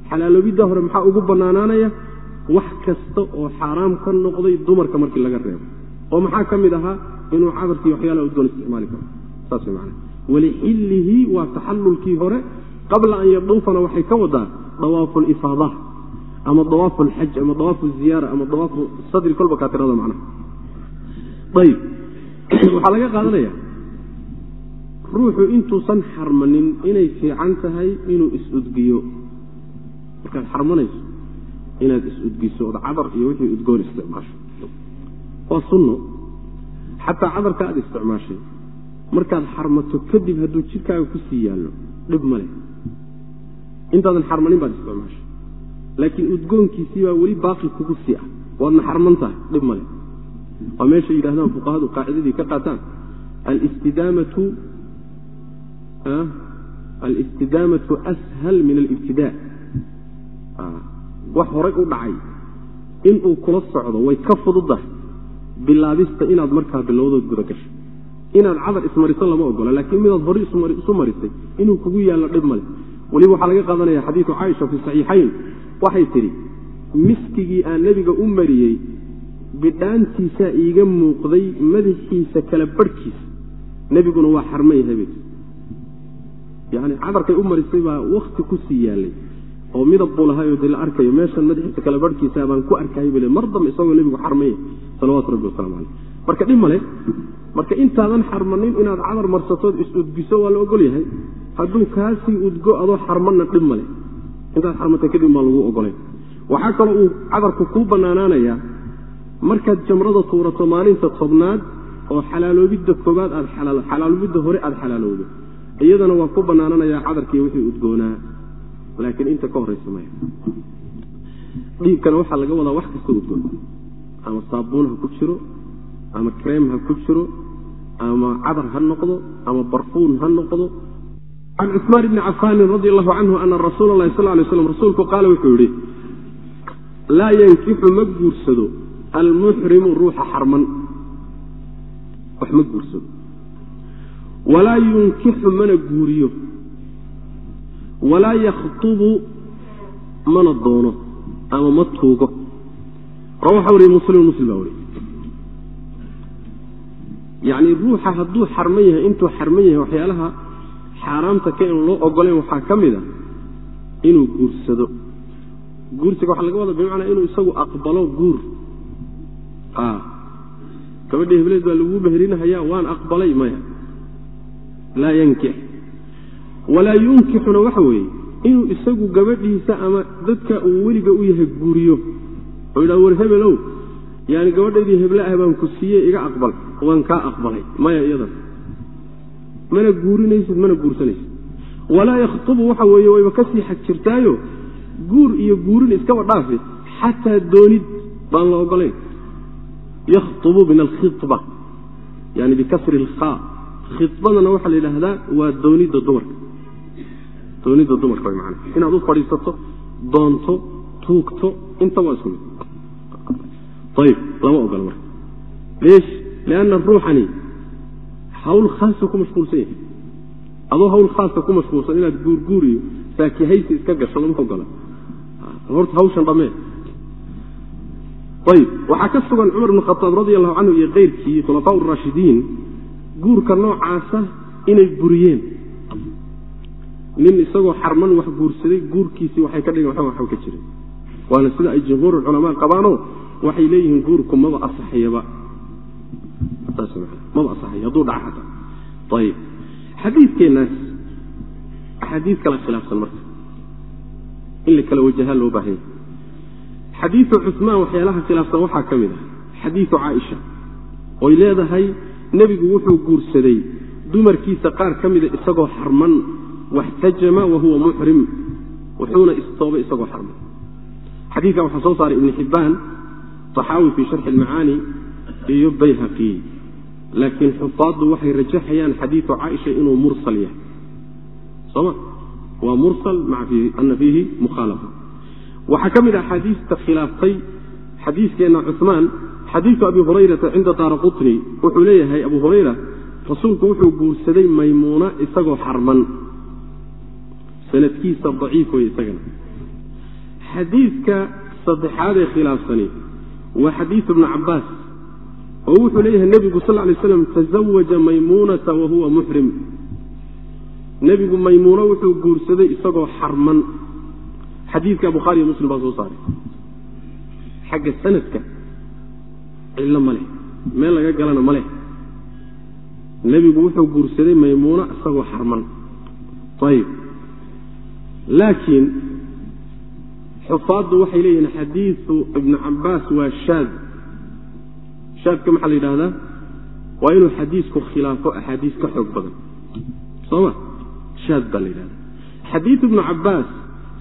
xalaaloobidda hore maxaa ugu bannaanaanaya? Wax kasta oo xaaraam ka noqday dumarka markii laga reebo. Oo maxaa ka mid ahaa? Inuu cadarkii waxyaalaha udgoon isticmaali karo. Saas way macana walixillihi waa taxallulkii hore qabla an yaduufana waxay ka wadaa dawaafu lifaada ama dawaafu lxaj ama dawaafu ziyaara ama dawaafu sadri kolba kaa tirada macnaha ayib waxaa laga qaadanaya ruuxu intuusan xarmanin inay fiican tahay inuu is-udgiyo. Markaad xarmanayso inaad is-udgiso ood cadar iyo wixii udgoon isticmaasho. Waa sunno. Xataa cadarka aad isticmaashay. Markaad xarmato kadib hadduu jidhkaaga ku sii yaallo dhib ma leh. Intaadan xarmanin baad isticmaashay. Laakiin udgoonkiisii baa weli baaqi kugu sii ah. Waadna xarman tahay dhib ma leh waa meeshay yidhahdaan fuqahadu qaacidadii ka qaataan? Alistidaamatu alistidaamatu ashal min alibtidaa wax horay u dhacay. Inuu kula socdo way ka fududahay. Bilaabista inaad markaa bilowdood guda gasho. Inaad cadar ismariso lama ogola laakiin midaad hore isu marisay inuu kugu yaallo dhib male. Weliba waxaa laga qaadanaya xadiidu caaisha fi saxiixayn. Waxay tidhi miskigii aan nebiga u mariyey bidhaantiisaa iiga muuqday madaxiisa kala barhkiisa nebiguna waa xarma yahay bay yani cadarkay u marisay baa wakti ku sii yaalay. Oo midab buu lahaayoo dee la arkayo meeshan madaxiisa kala barhkiisa baan ku arkayay bale mar isagoo nebigu xarmaya salawatu rabbi wasalamu caleyh marka dhib male marka intaadan xarmanin inaad cadar marsatood is-udgiso waa la ogol yahay. Hadduu kaasii udgo adoo xarmanna dhib male intaad xarmatay kadib baan lagu ogolay. Waxaa kaloo uu cadarku kuu bannaanaanayaa markaad jamrada tuurato maalinta tobnaad oo xalaaloobidda koobaad aad xalaaloobidda hore aada xalaalowdo iyadana waa ku bannaananayaa cadarkii wixii udgoonaa laakiin inta ka horraysa maya dhiibkana waxaa laga wadaa wax kasta udgoon ama saabuun ha ku jiro ama kreem ha ku jiro ama cadar ha noqdo ama barfuun ha noqdo. Can cusmaan bni cafaanin radi allahu canhu ana rasuula lahi sal lay slam rasuulku qaala wuxuu yihi laa yankixu ma guursado almuxrimu ruuxa xarman wax ma guursado walaa yunkixu mana guuriyo walaa yakhtubu mana doono ama ma tuugo rawaxa wariye muslim muslim baa wariye yacni ruuxa hadduu xarman yahay intuu xarman yahay waxyaalaha xaaraamta ka in loo ogoleen waxaa ka mid a inuu guursado guursiga waxaa laga wada bimacnaa inuu isagu aqbalo guur gabadha hebleed baa lagu meherinahayaa waan aqbalay maya. Laa yankix walaa yunkixuna waxa weeye inuu isagu gabadhiisa ama dadka uu weliga u yahay guuriyo oo yidhah war hebelow yaani gabadhaydii heble ah baan ku siiyey iga aqbal. Waan kaa aqbalay maya iyadan. Mana guurinaysid mana guursanaysid. Walaa yakhtubu waxa weeye wayba ka sii xag jirtaayo guur iyo guurin iskaba dhaafi xataa doonid baan la ogolayn yakhtubu min alkhitba yani bikasri ilkhaa khibadana waxaa la yidhaahdaa waa doonidda dumarka doonidda dumarka maana inaad u fadhiisato doonto tuugto inta waa isku mid. Ayib lama ogola marka. Leesh lianna ruuxani hawl khaasa ku mashquulsan yahay. Adoo hawl khaasa ku mashquulsan inaad guurguuriyo saakihaysi iska gasho lama ogola. Horta hawshan dhammee ayib waxaa ka sugan cumar bn khataab radi allahu canhu iyo keyrkii khulafaa raashidiin guurka noocaasa inay buriyeen. Nin isagoo xarman wax guursaday guurkiisii waxay ka dhigeen waxba ka jiray waana sida ay jumhuur culamaa qabaanoo waxay leeyihiin guurku maba asaxayaba. Maba asaxayo hadduu dhaca xataa ayib xadiidkeennaas axaadiid kala khilaafsan marka. In la kala wajahaa loo baahanya xadiidu cusmaan waxyaalaha khilaafsan waxaa ka mid ah. Xadiidu caaisha. Oy leedahay nebigu wuxuu guursaday dumarkiisa qaar ka mida isagoo xarman waxtajama wa huwa muxrim wuxuuna istoobay isagoo xarman. Xadiidkan waxaa soo saaray ibnu xibbaan taxaawi fii sharxi ilmacaani iyo bayhaqi. Laakiin xufaaddu waxay rajaxayaan xadiidu caaisha inuu mursal yahay. Soma waa mursal ana fiihi mukhaalafa waxaa ka mid a axaadiista khilaaftay xadiiskeenna cumaan xadiidu abi hurayrata cinda daara qutni wuxuu leeyahay abu hurayra rasuulku wuxuu guursaday maymuuna isagoo xarman sanadkiisa daciif wey isagana. Xadiidka saddexaad ee khilaafsani waa xadiidu ibnu cabaas oo wuxuu leeyahay nebigu sal lay slam tazawaja maymuunata wa huwa muxrim nebigu maymuuno wuxuu guursaday isagoo xarman xadiidka bukhaariyo muslim baa soo saaray. Xagga sanadka cillo ma leh meel laga galana ma leh. Nebigu wuxuu guursaday maymuuno isagoo xarman. Ayib laakiin xufaaddu waxay leeyihiin xadiidu ibnu cabaas waa shaad. Shaadka maxaa la yidhahdaa waa inuu xadiisku khilaafo axaadiis ka xoog badan. Soo ma? Shaad baa la yidhahda xadiidu ibnu cabaas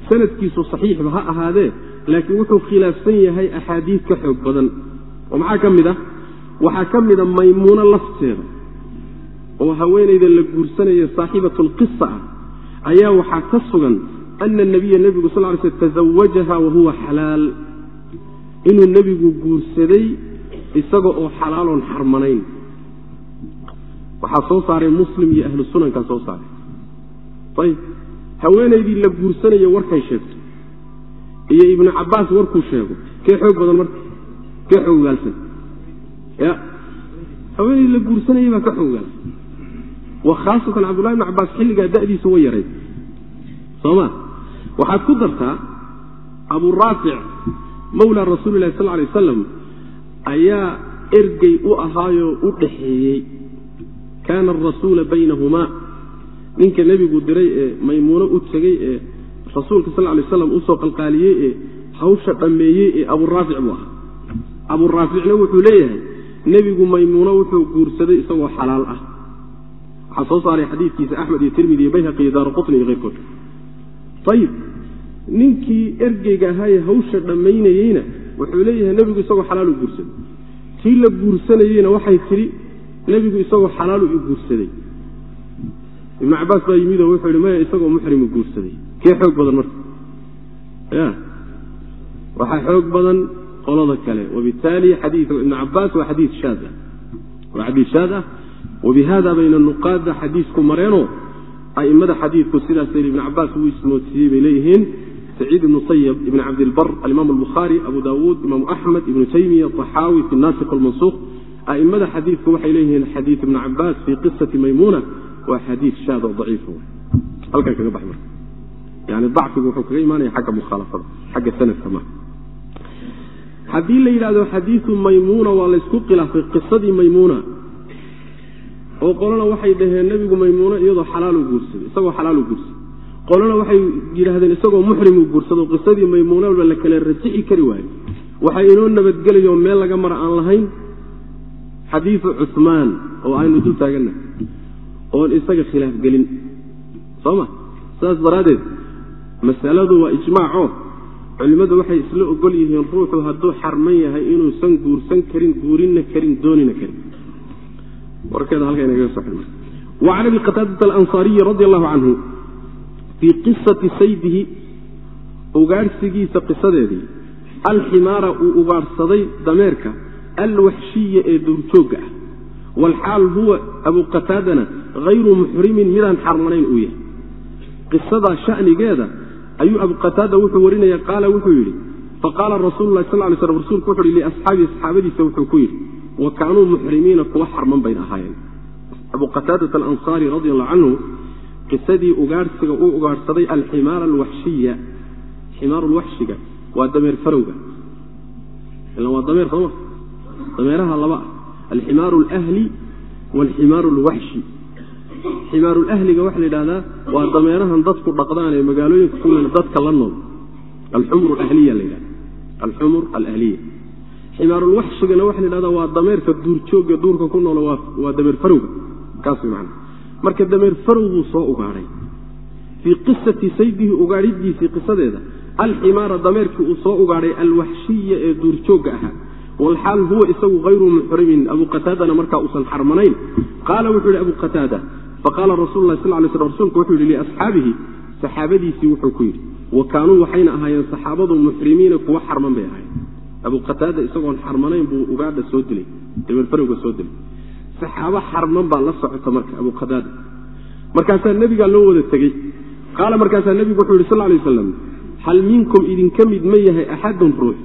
sanadkiisu saxiixba ha ahaadee laakiin wuxuu khilaafsan yahay axaadiis ka xoog badan. Oo maxaa ka mid ah? Waxaa ka mida maymuuno lafteeda oo haweenayda la guursanaya saaxibatu lqisa ah. Ayaa waxaa ka sugan ana nabiya nebigu sal ly sl tazawajaha wa huwa xalaal. Inuu nebigu guursaday isaga oo xalaaloon xarmanayn. Waxaa soo saaray muslim iyo ahlu sunankaa soo saaray haweenaydii la guursanayo warkay sheegto. Iyo ibnu cabaas warkuu sheego. Kee xoog badan marka? Kee xoog ogaalsan ya. Haweenaydii la guursanayay baa ka xoog ogaalsan wa khaasatan cabdullahi ibnu cabaas xilligaa da'diisu way yarayd soo ma waxaad ku dartaa abu raafic mawlaa rasuuli lahi sal lay wasalam ayaa ergey u ahaayoo u dhaxeeyey kaana arasuula baynahumaa ninka nebigu diray ee maymuuno u tegey ee rasuulka sal lay slam u soo qalqaaliyey ee hawsha dhammeeyey ee aburaafic buu ahaa. Aburaaficna wuxuu leeyahay nebigu maymuuno wuxuu guursaday isagoo xalaal ah. Waxaa soo saaray xadiidkiisa axmed iyo tirmidi iyo bayhaqi iyo daara qutni iyo keyrkood ayib ninkii ergeyga ahaayee hawsha dhammaynayeyna wuxuu leeyahay nebigu isagoo xalaalu guursaday. Tii la guursanayeyna waxay tidhi nebigu isagoo xalaalu i guursaday ibnu cabaas baa yimid oo wuxuu yihi maya isagoo muxrimu guursaday. Kee xoog badan marka? Ya. Waxaa xoog badan qolada kale. Wabitaali xadiiu ibnu cabaas waa xadii shaad ah. Waa xadiis shaad ah. Wabihada bayna nuqaada xadiisku mareenoo a'immada xadiidku sidaas ibn cabaas wuu ismoodsiiyey bay leeyihiin. Saciid ibnu sayab ibn cabdilbar alimaam albukhaari abu daawuud imaamu axmed ibnu taymiya axaawi fi nasikh almansuuq a'immada xadiidku waxay leeyihiin xadiid ibnu cabaas fii qisati maymuuna waa xadiid shaad oo daciif halkan kaga bax marka. Yani dacfigu wuxuu kaga imaanaya xagga mukhaalafada xagga sanadka ma haddii la yidhahdo xadiidu maymuuna waa laysku khilaafay qisadii maymuuna. Oo qolana waxay dhaheen nebigu maymuuno iyadoo xalaalu guursaday isagoo xalaalu guursaday qolana waxay yidhaahdeen isagoo muxrimu guursado qisadii maymuunaba la kale rajixi kari waayo waxay inoo nabadgelayo meel laga mara aan lahayn. Xadiidu cumaan oo aynu dul taaganna oon isaga khilaaf gelin soo ma saas daraaddeed masaladu waa ijmaaco culimmadu waxay isla ogol yihiin ruuxu hadduu xarman yahay inuusan guursan karin guurinna karin doonina karin. Wacan abi qataadata alansaariyi radi allahu canhu fii qisati saydihi ugaadhsigiisa qisadeedii alximaara uu ugaadhsaday dameerka alwaxshiya ee duurjoogga ah. Walxaal huwa abu qataadana hayru muxrimin midaan xarmanayn uu yahay qisadaa shanigeeda ayuu abu qataada wuxuu warinaya qaala wuxuu yidhi faqaala rasuulu lahi sal lay slam rasuulku wuxu uhi liasxaabii asxaabadiisa wuxuu ku yidhi wa kaanuu muxrimiina kuwa xarman bayna ahaayeen abu alansaari radi allahu canhu qisadii ugaadhsiga uu ugaadhsaday alximaara alwaxshiya ximaaru lwaxshiga waa dameer farowga ilan waa dameer sooma dameeraha laba ah alximaaru alahli waalximaaru alwaxshi ximaarulahliga waxaa la yidhahdaa waa dameerahan dadku dhaqdaan ee magaalooyinka kulen dadka la nool. Alxumur alahliya la yidhahda alxumur alahliya ximaarulwaxshigana waxa la yidhahdaa waa dameerka duurjoogga duurka ku noolo waa dameer farowga. Kaas macana marka dameer farowbuu soo ugaadhay fii qisati saydihi ugaadhidiisii qisadeeda alximaara dameerkii uu soo ugaadhay alwaxshiya ee duurjoogga ahaa. Walxaal huwa isagu hayru muxrimin abu qataadana markaa uusan xarmanayn. Qaala wuxuu yidhi abu qataada faqaala rasul lah sal lay sl rsulku wuxuu yidhi liasxaabihi saxaabadiisii wuxuu ku yidhi wa kaanuu waxayna ahaayeen saxaabadu muxrimiina kuwa xarman bay ahaayeen. Abu qataada isagoon xarmanayn buu ugaadha soo dilay dameerfarowga soo dilay. Saxaabo xarman baa la socota marka abu qataada. Markaasaa nebigaa loo wada tegey. Qaala markaasaa nebigu wuxuu yidhi sal lay waslam hal minkum idinka mid ma yahay axadun ruux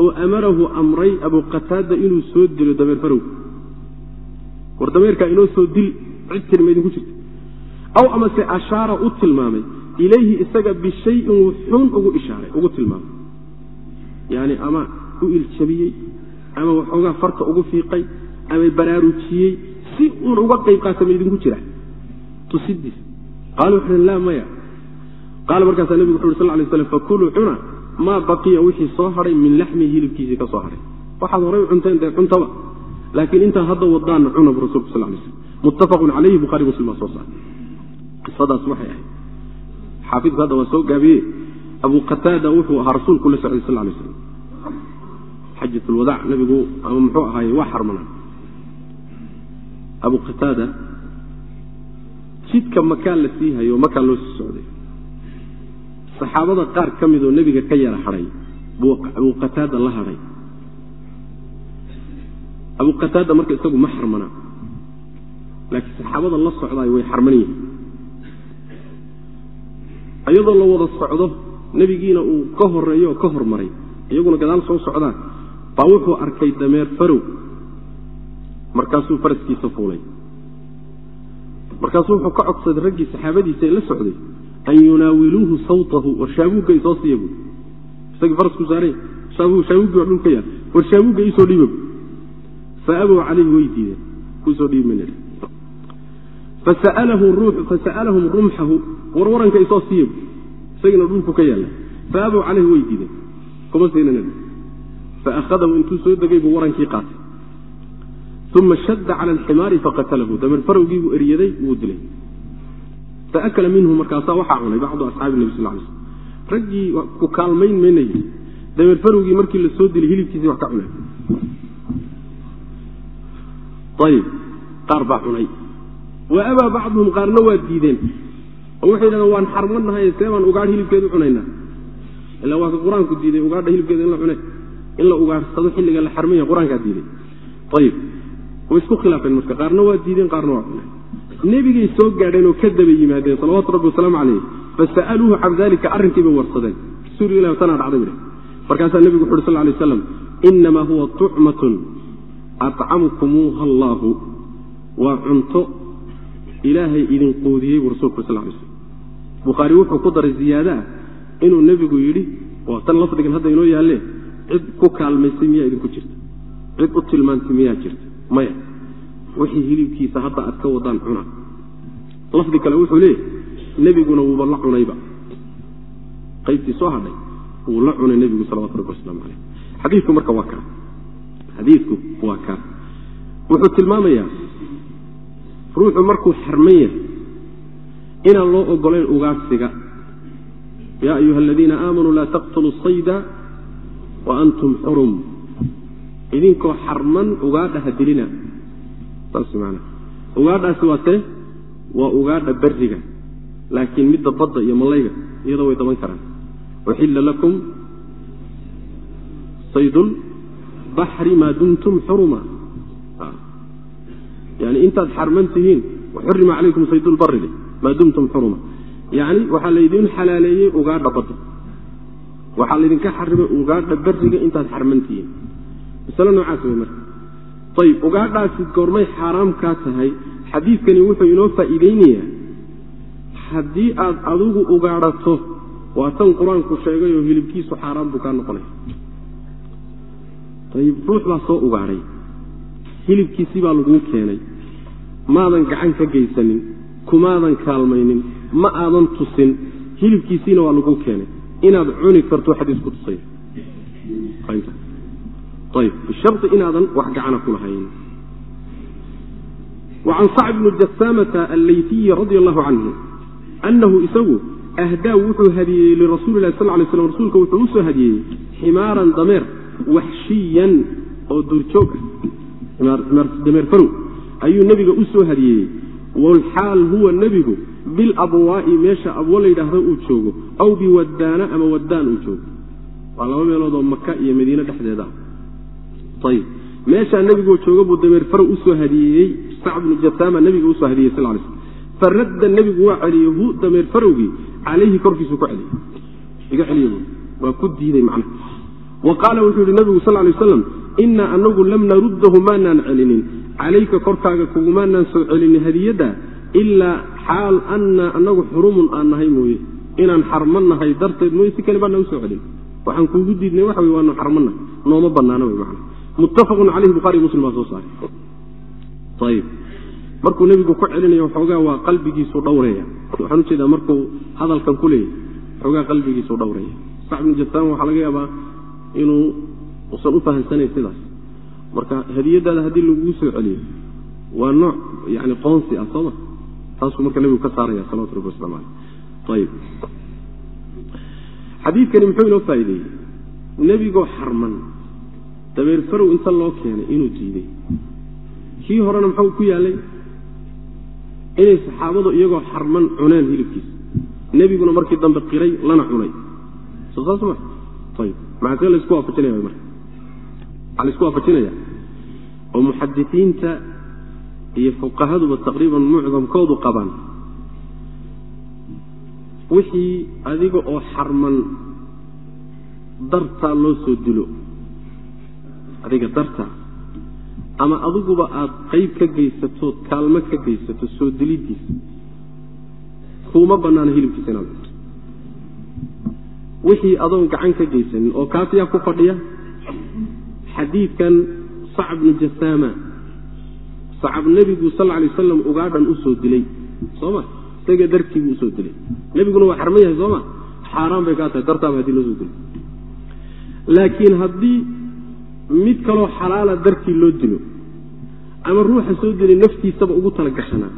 oo amarahu amray abu qataada inuu soo dilo dameer farowga war dameerkaa inoo soo dil cid tiri ma idinku jirta. Aw amase ashaara u tilmaamay ilayhi isaga bishayin wuxuun ugu ishaaray ugu tilmaamay. Yani ama u iljabiyey ama waxoogaa farta ugu fiiqay ama baraarujiyey si uun uga qayb qaata ma idinku jira. Tusidiis qaala wuxuu laa maya. Qaala markaasaa nebigu wuxu uri sal lay slam fakuluu cuna maa baqiya? Wixii soo hadhay min laxmihi hilibkiisii ka soo hadhay waxaad horay u cunteen dee cuntaba. Laakiin intaa hadda wadaana cuna bu rasulku sal lay slam muttafaqun calayhi buhari muslim baa soo saaray qisadaas waxay ahayd. Xaafidku hadda waa soo gaabiye abu qataada wuxuu ahaa rasuulku la socday sal lay slam xajat lwadaac nabigu ama muxuu ahaaye waa xarmana abu qataada jidka makaan la sii hayo makaan loo sii socday. Saxaabada qaar ka midoo nebiga ka yara hadhay buu abu qataada la hadhay abu qataada marka isagu ma xarmana laakiin saxaabada la socdaay way xarman yihiin iyadoo la wada socdo nebigiina uu ka horeeyo oo ka hormaray iyaguna gadaal soo socdaan baa wuxuu arkay dameer farow. Markaasuu faraskiisa fuulay. Markaasuu wuxuu ka codsaday raggii saxaabadiisa ee la socday an yunaawiluuhu sawtahu war shaabuugga isoo siiya bu isagii farasku saaraya shaabuuggii waa dhul ka yaal war isoo dhiiba bu fa abow calayhi way diideen ku soo dhiibi mayna fasa'alahum rumxahu war waranka isoo siiya bu isagiina dhulku ka yaalla fa abow calayhi way diideen kuma siinana faahadahu intuu soo degay buu warankii qaatay uma shadda cala alximaari faqatalahu dameer farowgii buu eryaday wuu dilay faakala minhu markaasaa waxaa cunay bacdu asxaabi nebi sal slm raggii ku kaalmayn maynay dameer farowgii markii la dilay hilibkiisii wax ka cunay ayib qaar baa cunay wa abaa bacduhum qaarna waa diideen. Oo waxay yidhahdeen waan xarmanahay see baan ugaadh hilibkeeda u cunaynaa. Ila waa ka qur'aanku diiday ugaadha hilibkeeda in la cune in la ugaadhsado xilliga la xarmaya qur'aankaa diiday ayib way isku khilaafeen marka qaarna waa diideen qaarna waa cuneen nebigay soo gaadheen oo ka daba yimaadeen salawaatu rabbi wasalaamu calayh fasa'aluuhu can dalika arrinkiibay warsadeen. Rasuulka ilah tanaa dhacday bidhe markaasaa nebigu wuxu uhi sal lay slam inamaa huwa tucmatun acamkumuuha allaahu waa cunto ilaahay idin quudiyey buu rasulku sal lay slm bukhaari wuxuu ku daray ziyaada ah inuu nebigu yidhi waa tan lafdigan hadda inoo yaalle cid ku kaalmaysay miyaa idinku jirta? Cid u tilmaantay miyaa jirta? Maya. Wixii hilibkiisa hadda aad ka wadaan cuna. Lafdi kale wuxuu leeyahy nebiguna wuuba la cunayba. Qaybtii soo hadhay wuu la cunay nebigu salawatu rabbi waslamu caleyh xadiidku marka waa kaa xadiidku waa kaa wuxuu tilmaamayaa ruuxu markuu xarman yahay inaan loo ogolayn ugaadhsiga. Yaa ayuha aladiina aamanuu laa taqtuluu sayda wa antum xurum idinkoo xarman ugaadha ha dilina. Saas maanaa ugaadhaasi waa tee waa ugaadha beriga laakiin midda badda iyo mallayga iyadoo way daban karaan. Uxilla lakum saydulbaxri maa dumtum xuruma yani intaad xarman tihiin xurima calaykum saydulbari maa dumtum xuruma. Yani waxaa laydin xalaaleeyey ugaadha badda waxaa laydinka xarimay ugaadha beriga intaad xarman tihiin masale noocaas wey marka. Ayib ugaadhaasi goormay xaaraam kaa tahay xadiidkani wuxuu inoo faa'iideynayaa. Haddii aad adigu ugaadhato waa tan qur'aanku sheegayoo hilibkiisu xaaraan buu kaa noqonaya. Ayib ruux baa soo ugaadhay hilibkiisii baa laguu keenay. Maadan gacan ka geysanin kumaadan kaalmaynin ma aadan tusin hilibkiisiina waa laguu keenay. Inaad cuni karto xadiisku tusaya ayb bishari inaadan wax gacana ku wacan sacb bni jasaamata alleytiyi radia allahu canhu annahu isagu ahdaa wuxuu hadiyeeyey lirasuuli lahi sal lay slam rasuulka wuxuu u soo hadiyeeyey ximaaran dameer waxshiyan oo duurjoog ah dameer farow ayuu nebiga u hadiyeeyey walxaal huwa nebigu bilabwaa'i meesha abwo la yidhaahdo uu joogo aw biwaddaana ama waddaan uu joogo. Waa laba meeloodoo maka iyo madiine dhexdeeda. Ayib meeshaa nebigoo jooga buu dameer farow u soo hadiyeeyey sacb bnu jasaama nebiga u soo hadiyey sal lay slm faradda nebigu waa celiyey hu dameer farowgii calayhi korkiisu ku celiyey iga celiy waa ku diiday macna. Wa qaala wuxuu yihi nebigu sal lay waslam innaa anagu lam naruddahu maanaan celinin. Calayka korkaaga kugumaanaan soo celinin hadiyadda ilaa xaal annaa anagu xurumun aan nahay mooye. Inaan xarman nahay darteed mooye si kale baana u soo celin. Waxaan kuugu diidnay waxa wey waanu xarmannahay nooma banaana wey macna muttafaqun caleyhi bukhari muslim baa soo saaray. Ayib markuu nebigu ku celinayo waxoogaa waa qalbigiisu dhowraya waxaan u jeedaa markuu hadalkan ku leeyahy waxoogaa qalbigiisu dhowraya sac bnu jasaam waxaa laga yaabaa inuu usan u fahamsanayn sidaas. Marka hadiyadaada haddii laguu soo celiyo waa nooc yani qoonsi ah sooma taasuu marka nebigu ka saaraya salawatu rabbi waslamu caleyh ayib xadiidkani muxuu inoo faa'iideeyey nebigoo xarman dabeer farow inta loo keenay inuu diiday. Kii horena muxuu ku yaallay inay saxaabadu iyagoo xarman cuneen hilibkiisa. Nebiguna markii dambe qiray lana cunay. Soo saas ma? Ayib maxaa see laysku waafajinaya marka waxaa laysku waafajinaya oo muxadisiinta iyo fuqahaduba taqriiban mucdamkoodu qabaan. Wixii adiga oo xarman dartaa loo soo dilo adiga dartaa ama adiguba aad qayb ka geysatood kaalmo ka geysato soo dilidiisa kuuma banaana hilibkiisa inaad wixii adoon gacan ka geysanin oo kaas yaa ku fadhiya xadiidkan sacb bnu jasaama sacab nebigu sal lay wasalam ugaadhan u soo dilay. Sooma? Isaga dartiibuu u soo dilay. Nebiguna waa xarman yahay sooma? Xaaraan bay kaa tahay dartaaba haddii loo soo dilay. Laakiin haddii mid kaloo xalaala dartii loo dilo ama ruuxa soo dilay naftiisaba ugu tala gashanaa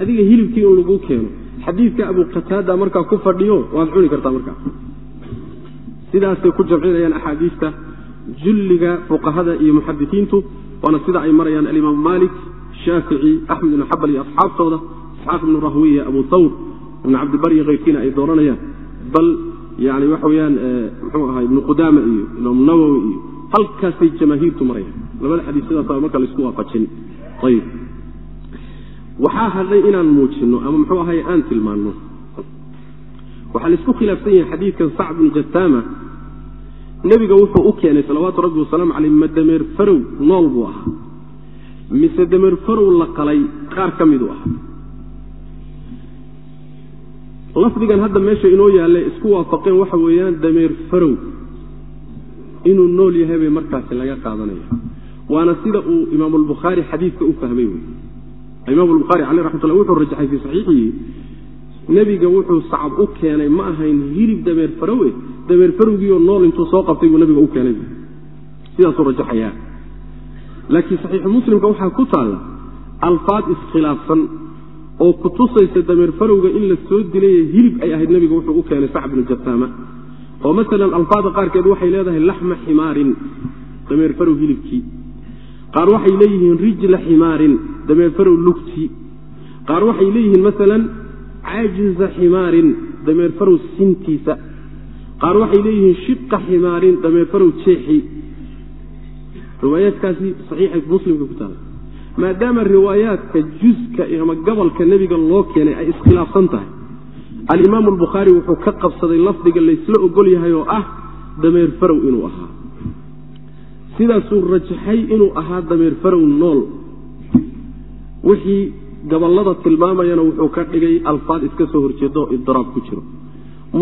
adiga hilibkii in lagu keeno xadiidka abu qataada markaa ku fadhiyo waad cuni kartaa markaa. Sidaasay ku jamcinayaan axaadiista julliga fuqahada iyo muxadisiintu waana sida ay marayaan alimaamu maalik shaafici axmed ibnu xabal iyo asxaabtooda isxaaq ibnu rahwiya abu thawr ibnu cabdibar iyo keyrkiina ay dooranayaan. Bal yani waxa weyaan mxuu ahaa ibnu qudaama iyo imaam nawowi iyo halkaasay jamaahiirtu marayaan. Labada xadiis sidaasa marka la isku waafajin ayib. Waxaa hadhay inaan muujino ama muxuu ahay aan tilmaanno. Waxaa la isku khilaafsan yahay xadiidkan sacd bnu jataama nebiga wuxuu u keenay salawaatu rabbi wasalaamu caleyh ma dameer farow nool buu ahaa. Mise dameer farow la qalay qaar ka miduu ahaa. Lafdigan hadda meesha inoo yaalle isku waafaqeen waxa weeyaan dameer farow. Inuu nool yahay bay markaasi laga qaadanaya. Waana sida uu imaamu albukhaari xadiidka u fahmay wey imaam albukhaari caleyh raxmatullah wuxuu rajaxay fii saxiixihi nebiga wuxuu sacab u keenay ma ahayn hilib dameer farowe dameer farowgiioo nool intuu soo qabtay buu nabiga u keenay. Sidaasuu rajaxayaa. Laakiin saxiixu muslimka waxaa ku taalla alfaad iskhilaafsan oo ku tusaysa dameer farowga in la soo dilay hilib ay ahayd nebiga wuxuu u keenay sacb bnu jataama oo masalan alfaada qaarkeed waxay leedahay laxma ximaarin dameer farow hilibkii. Qaar waxay leeyihiin rijla ximaarin dameer farow lugtii. Qaar waxay leeyihiin masalan caajiza ximaarin dameer farow sintiisa. Qaar waxay leeyihiin shiqa ximaarin dameer farow jeexi. Riwaayaadkaasi saxiixa muslimka ku taala maadaama riwaayaadka juska ama gobolka nebiga loo keenay ay iskhilaafsan tahay alimaamu albukhaari wuxuu ka qabsaday lafdiga laysla ogol yahay oo ah dameer farow inuu ahaa. Sidaasuu rajaxay inuu ahaa dameer farow nool. Wixii gobollada tilmaamayana wuxuu ka dhigay alfaad iska soo horjeedo idiraab ku jiro.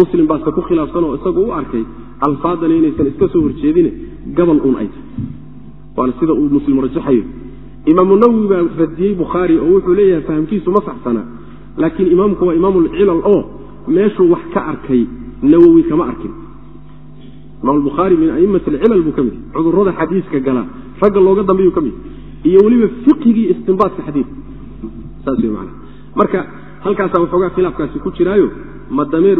Muslim baase ku khilaafsan oo isagu u arkay alfaadani inaysan iska soo horjeedine gobol uun ay tahay. Waana sida uu muslim rajaxayo. Imaamu nawowi baa radiyey bukhaari oo wuxuu leeyahay fahamkiisu ma saxsana laakiin imaamku waa imaamulcilal oo meeshuu wax ka arkay nawowi kama arkin. Imaam bukhaari min aimati alcilal buu ka mid cudurrada xadiiska gala ragga looga dambeeyuu ka mid iyo weliba fiqigii istinbaadka xadiidka marka halkaasaa waxoogaa khilaafkaasi ku jiraayo ma dameer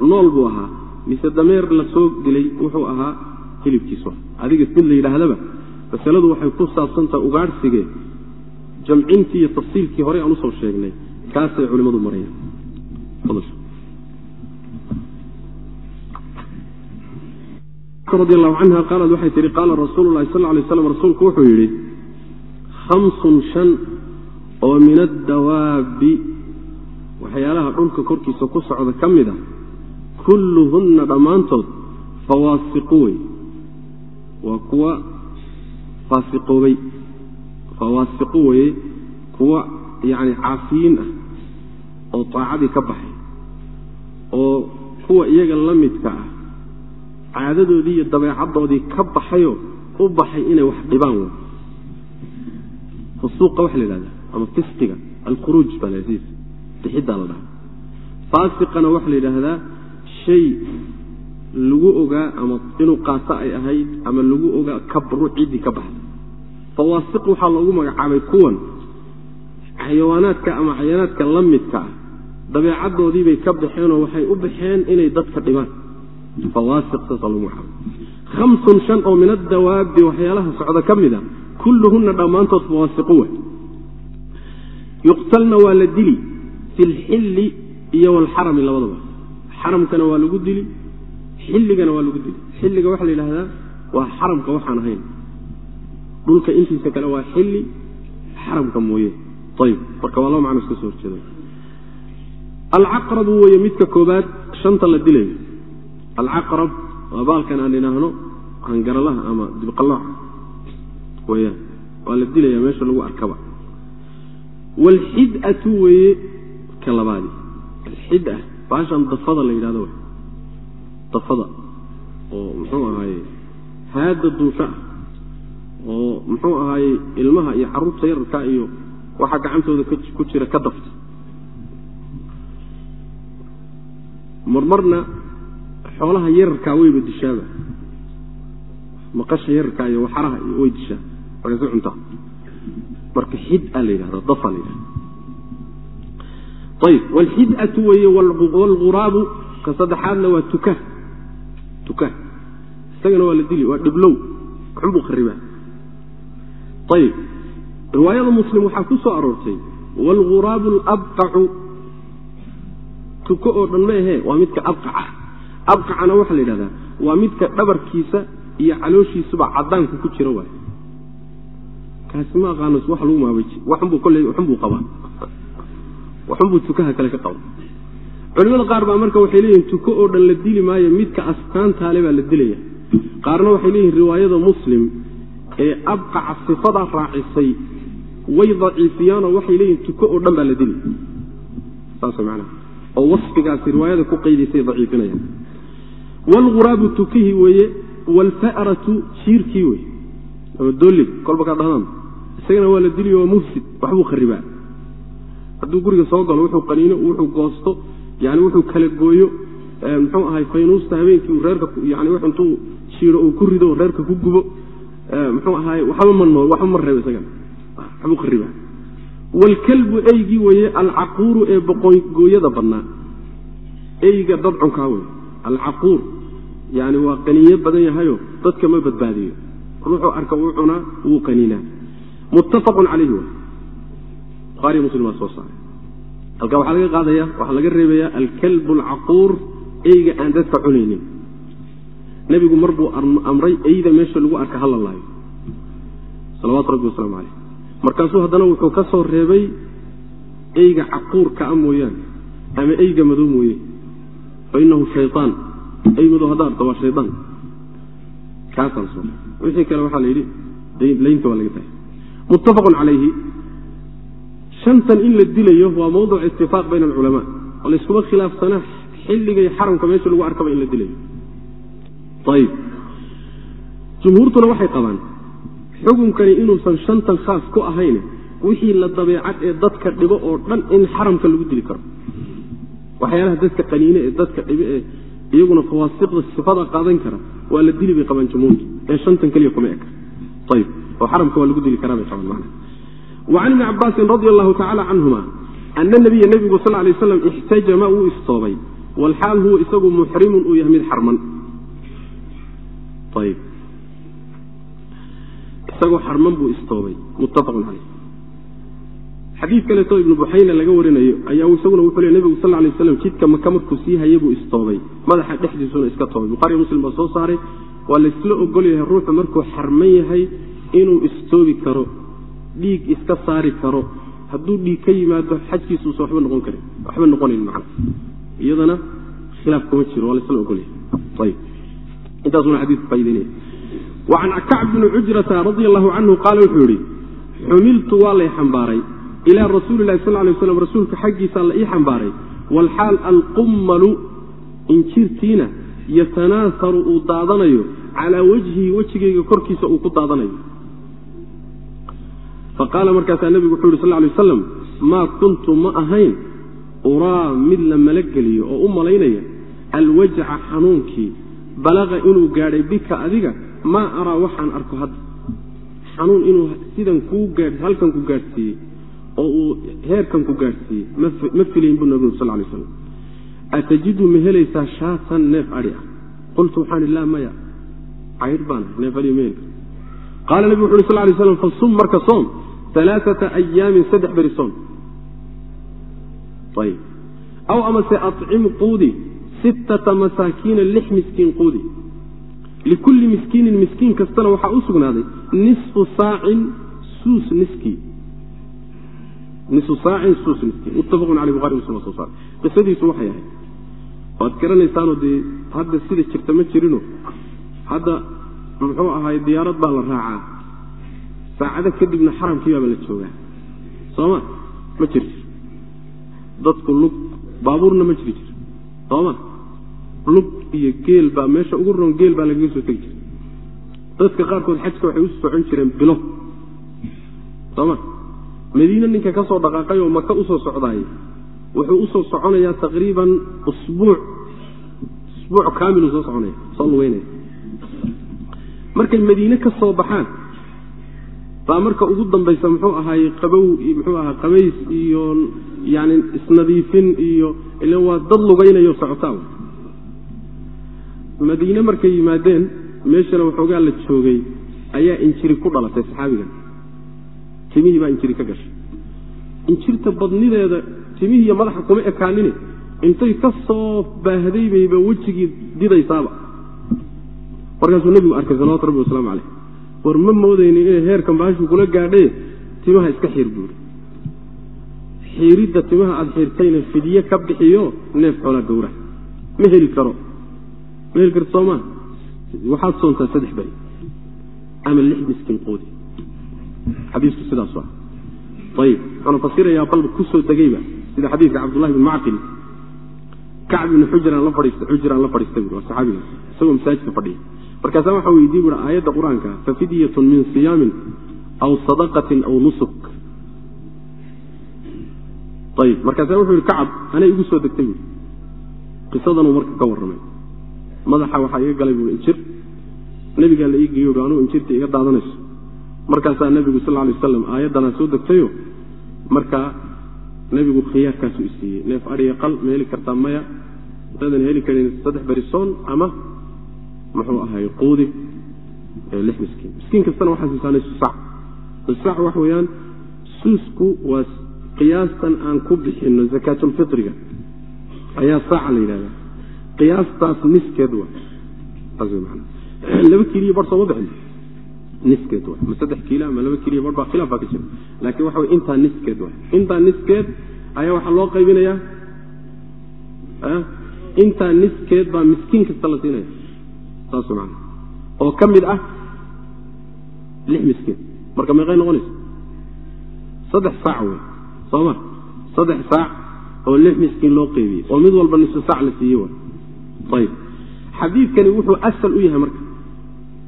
nool buu ahaa mise dameer la soo dilay wuxuu ahaa hilibkiisu. Adiga mid la yidhaahdaba masaladu waxay ku saabsantaha ugaadhsigee jamcintii iyo tafsiilkii horey aan u soo sheegnay. Kaasay culimmadu marayaan. Radi allahu canha qaalad waxay tihi qaala rasuulu lahi sal lay slam rasuulku wuxuu yidhi oo min addawaabi waxyaalaha dhulka korkiisa ku socda ka mid a kulluhunna dhammaantood fawaasiqu wey waa kuwa faasiqoobay fawaasiqu weye kuwa yacni caafiyiin ah oo taacadii ka baxay oo kuwa iyaga la midka ah caadadoodii iyo dabeecaddoodii ka baxayoo u baxay inay wax dhibaan wey fusuuqa waxa la yidhahda ama fisqiga alkhuruuj baa la bixiddaa la dhaha faasiqana waxaa la yidhaahdaa shay lagu ogaa ama inuu qaato ay ahayd ama lagu ogaa kabru ciddii ka baxday. Fawaasiq waxaa loogu magacaabay kuwan xayawaanaadka ama xayawaanaadka la midka ah. Dabeecaddoodiibay ka baxeenoo waxay u baxeen inay dadka dhibaan hamsun shan oo min addawaabi waxyaalaha socda ka mid a kulluhunna dhammaantood fawaasiqu yuqtalna waa la dili fi lxilli iyo walxarami labadaba. Xaramkana waa lagu dili xilligana waa lagu dili. Xilliga waxaa la yidhahdaa waa xaramka waxaan ahayn. Dhulka intiisa kale waa xilli xaramka mooye. Ayib marka waa laba macno iska soo horjeeda alcaqrabu weeye midka koobaad shanta la dilayo alcaqrab waa baalkan aan idhaahno hangaralaha ama dibqalooca weyaan waa la dilaya meesha lagu arkaba waalxid'atu weeye ka labaadi alxida baashan dafada la yidhahdo dafada oo muxuu ahaaye haadda duusha ah oo muxuu ahaaye ilmaha iyo carruurta yararka iyo waxaa gacantooda ku jira ka dafta marmarna xoolaha yararkaa weyba dishaaba maqasha yararkaa iyo waxaraha iyo way dishaa markaasi cuntaa marka xida la yidhahda dafa la yidhahda ayib waalxid'atu weeye waalghuraabu ka saddexaadna waa tuka. Tuka. Isagana waa la dili waa dhiblow. Waxunbuu kharibaa ayib riwaayada muslim waxaa ku soo aroortay waalghuraabu alabqacu tuko oo dhan ma ahee waa midka abqaca. Abqacana waxaa la yidhahdaa waa midka dhabarkiisa iyo calooshiisuba cadaanku ku jiro waay kaasi ma aqaano wax lagu maabaji waxunbuu kolley waxunbuu qabaa waxunbuu tukaha kale ka qaba. Culimada qaar baa marka waxay leeyihiin tuko oo dhan la dili maayo midka astaantaale baa la dilaya. Qaarna waxay leeyihiin riwaayada muslim ee abqaca sifadaa raacisay way daciifiyaanoo waxay leeyihiin tuko oo dhan baa la dili. Saas manaa oo wasfigaasi riwaayada ku qaydaysay daciifinayaan. Waalghuraabu tukihi weeye waalfa'ratu jiirkii weye ama doollig kolba dhahdaan isagana waa la diliyo waa mufsid waxbuu kharibaa hadduu guriga soo galo wuxuu qaniino wuxuu goosto yani wuxuu kala gooyo muxuu ahay faynuusta habeenkii uu reerka yani intuu shiiro uu ku rido reerka ku gubo muxuu ahaay waxba ma nool waxba ma reebo isagana waxbuu kharibaa waalkalbu eygii weeye alcaquuru ee boqongooyada badnaa. Eyga dadcunkaa wey alcaquur yani waa qaniinyo badan yahayo dadka ma badbaadiyo. Ruuxuu arka wuu cunaa wuu qaniinaa muttafaqun calayhi w buhaariy muslim waa soo saaray. Halkaa waxaa laga qaadaya waxaa laga reebayaa alkalbu alcaquur eyga aan dadka cunaynin. Nebigu mar buu amray eyda meesha lagu arka hala laayo salawaatu rabbi wasalaamu caleyh markaasuu haddana wuxuu ka soo reebay eyga caquurka a mooyaane ama eyga madow mooye. Fa inahu shayaan ey madow hadda arto waa shayaan kaasaan soo wixii kale waxaa la yidhi laynta waa laga tahay muttafaqun calayhi. Shantan in la dilayo waa mawduc itifaaq bayna alculamaa. Oo layskuma khilaafsanaa xilligay xaramka meesha lagu arkaba in la dilayo. Ayib jumhuurtuna waxay qabaan xukunkani inuusan shantan khaas ku ahayn wixii la dabeecad ee dadka dhibo oo dhan in xaramka lagu dili karo. Waxyaalaha dadka qaniine ee dadka dhibe ee iyaguna fawaasiqda sifada qaadan kara waa la dili bay qabaan jumhuurtu ee shantan keliya kuma eka. Ayib oo xaramka waa lagu dili karaa bay qabaan macna wacan ibni cabaasin radia allahu tacala canhuma ana nabiya nebigu sal lay waslam ixtajama wuu istoobay. Walxaal huwa isagu muxrimun uu yahay mid xarman. Ayib isagoo xarman buu istoobay. Muttafaqun caleyh xadiid kaleeto ibnu buxayna laga warinayo ayaa isaguna wuxuu le nebigu sal lay waslam jidka maka markuu sii hayay buu istoobay. Madaxa dhexdiisuna iska toobay. Bukhariy muslim baa soo saaray. Waa laysla ogol yahay ruuxu markuu xarman yahay inuu istoobi karo dhiig iska saari karo hadduu dhiig ka yimaado xajkiisuusa waba noqon karin waxba noqonayn macna iyadana khilaaf kuma jiro waa laysla ogolyahay. Intaasuna xadiidku faa'idaynaya wacan kacb bni cujrata radia allahu canhu qaala wuxuu yidhi xumiltu waa lay xambaaray ilaa rasuuli lahi sal lay waslam rasuulka xaggiisa la ii xambaaray walxaal alqummalu injirtiina yatanaasaru uu daadanayo calaa wajhihi wejigayga korkiisa uu ku daadanayo faqaala markaasaa nebigu wuxuu yhi sal lay waslam maa kuntu ma ahayn uraa mid la malageliyo oo u malaynaya alwajca xanuunkii balaqa inuu gaadhay bika adiga maa araa waxaan arko hadda xanuun inuu sidan kuu halkan ku gaadhsiiyey oo uu heerkan ku gaadhsiiyey ma filayn buu nabigu sal lay slam atajidu ma helaysaa shaatan neef adhi ah qultu waxaan ihi laa maya caydh baan neef adhi ma heli qaala nebigu wuxu uhi sal lay slam fasum marka soom alaaata ayaamin saddex beri soom ayb aw amase acim quudi sittata masaakiina lix miskiin quudi likulli miskiinin miskiin kastana waxaa u sugnaaday nisfu saacin suus niskii nisfu saacin suus niskii muttafaqun caleyh bukhari muslim soo saaray qisadiisu waxay ahayd waad garanaysaanoo dee hadda sida jirta ma jirino hadda muxuu ahaay diyaarad baa la raacaa saacado kadibna xaramkii baaba la joogaa. Sooma? Ma jir. Jir dadku lug baabuurna ma jiri jir. Sooma? Lug iyo geel baa meesha ugu roon geel baa lagaga soo tegi jira dadka qaarkood xajka waxay u socon jireen bilo. Sooma? Madiine ninka ka soo dhaqaaqay oo maka u soo socdaayey wuxuu u soo soconayaa taqriiban usbuuc usbuuc kaamilu soo soconaya soo lugeynaya. Markay madiine ka soo baxaan baa marka ugu dambaysa muxuu ahaay qabow muxuu ahaa qabays iyo yani isnadiifin iyo ilan waa dad lugaynayo socotaa madiine markay yimaadeen meeshana waxoogaa la joogay ayaa injiri ku dhalatay saxaabigan. Timihii baa injiri ka gashay. Injirta badnideeda timihii madaxa kuma ekaanine. Intay ka soo baahday bayba wejigii didaysaaba. Markaasuu nebigu arkay salawatu rabbi wasalaamu caleyh war ma moodayni inay heerkan baashu kula gaadhee timaha iska xiir buuri. Xiiridda timaha aada xiirtayna fidye ka bixiyo neef xoolaa gawra ma heli karo. Ma heli karto soomaa? Waxaad soontaa saddex beri. Ama lix miskiin qoodi xadiisku sidaasu ah ayib. Wuxuuna fasirayaa balba ku soo degayba sida xadiidka cabdullahi bin macqil. Kacb ibni xujraan la fadhiista xujraan la fadhiista bui waa saxaabiga. Isagoo masaajidka fadhiya markaasaa waxaa weydiiy buui aayadda qur'aanka fafidyatun min siyaamin aw sadaqatin aw nusuk. Ayib markaasaa wuxuu yihi kacab anay igu soo degtay buui qisadanuu marka ka warramay. Madaxa waxaa iga galay buui injir. Nebigaa la ii geeyo uhi anugu injirta iga daadanayso. Markaasaa nebigu sal lay waslam aayaddanaa soo degtayo markaa nebigu khiyaarkaasuu isiiyey neef adhiga qal ma heli kartaa maya. Hadaadan heli karin saddex beri soon ama muxuu ahay quudi lix miskiin. Miskiin kastana waxaa siisaa nisfu sac nisfu sac waxa weeyaan suusku waa qiyaastan aan ku bixino zakaatulfitriga ayaa saaca la yidhahdaa qiyaastaas niskeed wa saas wey maana laba kiiliyo bar sooma bixin. Niskeed wa ma saddex kiila ma laba kiiliyo bar baa khilaaf baa ka jira. Laakiin waxa wey intaa niskeed wa intaa niskeed ayaa waxaa loo qaybinayaa intaa niskeed baa miskiin kasta la siinaya saas man oo ka mid ah lix miskiin. Marka meeqay noqonaysa saddex saac wey sooma saddex saac oo lix miskiin loo qeybiyey. Oo mid walba nisfu saac la siiyey wa ayib xadiidkani wuxuu asal u yahay marka.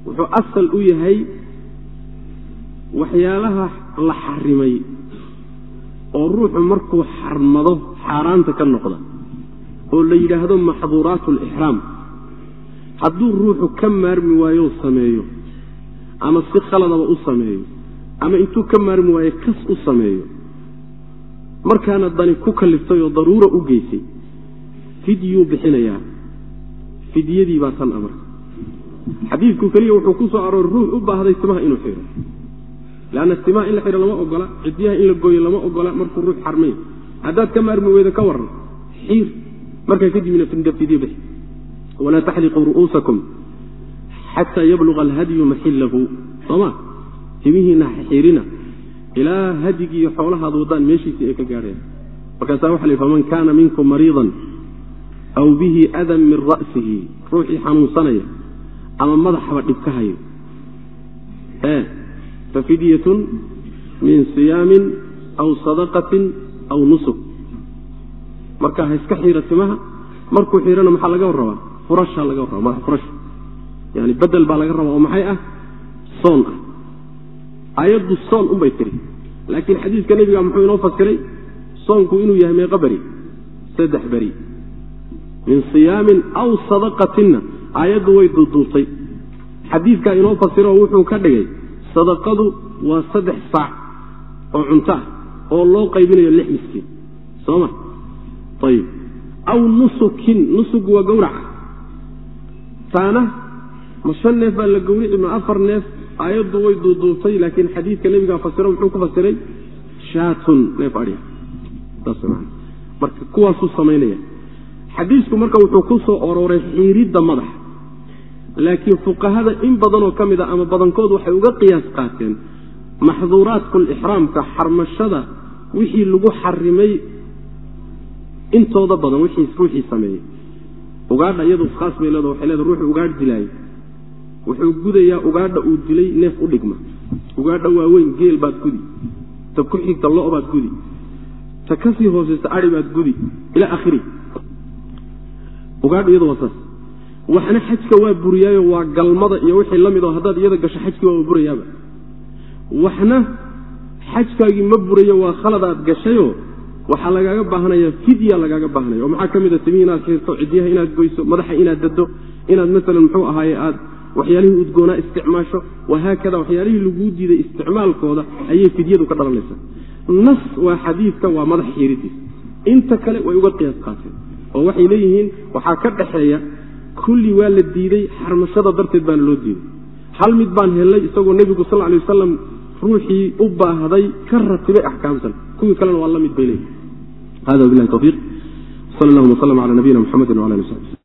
Wuxuu asal u yahay waxyaalaha la xarimay oo ruuxu markuu xarmado xaaraanta ka noqda oo la yidhaahdo maxduuraat lixraam hadduu ruuxu ka maarmi waayo sameeyo. Ama si khaladaba u sameeyo. Ama intuu ka maarmi waayo kas u sameeyo. Markaana dani ku kaliftay oo daruura u geysay fidyuu bixinayaa. Fidyadii baa tan amarka xadiidku keliya wuxuu ku soo arooray ruux u baahday timaha inuu xiro leanna timaha in la xidho lama ogola cidyaha in la gooyo lama ogola markuu ruux xarmay. Haddaad ka maarmi weydo ka waran xiir. Markaa kadibna fidyo bixi walaa taxliquu ru'uusakum xataa yabluga alhadyu maxillahu sooma timihiina xirina ilaa hadyigi iyo xoolahaad wadaan meeshiisii ay ka gaadhayaan markaasaa waxa la faman kaana minkum mariidan aw bihi adan min ra'sihi ruuxii xanuunsanaya ama madaxaba dhib ka hayo ee fafidyatun min siyaamin aw sadaqatin aw nusuk marka ha iska xiira timaha markuu xiirana maxaa laga warrabaa furashaa laga warraba madax furasha. Yani bedel baa laga rabaa oo maxay ah? Soon ah. Aayaddu soon unbay tiri. Laakiin xadiiska nebiga muxuu inoo fasiray soonku inuu yahay meeqa beri saddex beri. Min siyaamin aw sadaqatinna. Aayaddu way duuduubtay xadiidkaa inoo fasiro wuxuu ka dhigay sadaqadu waa saddex saac oo cunto ah oo loo qaybinayo lix miskiin. Soo ma? Ayib aw nusukin nusugu waa gawraca taana ma shan neef baa la gawrici ma afar neef. Aayaddu way duuduubtay laakiin xadiidka nebigaa fasiro muxuu ku fasiray? Shaatun neef man marka kuwaasuu samaynaya xadiisku marka wuxuu ku soo orooray xiiridda madaxa. Laakiin fuqahada in badanoo ka mid a ama badankood waxay uga qiyaas qaateen maxduuraatkulixraamka xarmashada wixii lagu xarimay intooda badan wixii sameeyey ugaadha iyadu khaas bay leedo waxay leeda ruuxu ugaadh dilaayo wuxuu gudayaa ugaadha uu dilay neef u dhigma. Ugaadha waaweyn geel baad gudi. Ta ku xigta lo' baad gudi. Ta ka sii hooseysa ari baad gudi. Ilaa akhiri. Ugaadha iyadu waa saas waxna xajka waa buriyaayo waa galmada iyo wixii la mid oo haddaad iyada gasho xajkii waaba burayaaba waxna xajkaagii ma burayo waa khaladaad gashayoo waxaa lagaaga baahanaya fidya lagaaga baahanaya oo maxaa ka mid a timi inaad xiirto cidyaha inaad goyso madaxa inaad dado inaad maalan muxuu ahaaye aad waxyaalihii udgoonaa isticmaasho wahaakada waxyaalihii laguu diiday isticmaalkooda ayay fidyadu ka dhalanaysaa. Nas waa xadiidka waa madax xiiridiis inta kale way uga qiyaas qaateen oo waxay leeyihiin waxaa ka dhaxeeya kulli waa la diiday xarmashada darteed baana loo diiday. Hal mid baan hellay isagoo nebigu sal lay wasalam ruuxii u baahday ka ratibay axkaamtan. Kuwii kalena waa la mid bay leeyihi hada wabilahi tawfiiq sal allahuma slm cala nabiyina mxamedi wala ali w sabi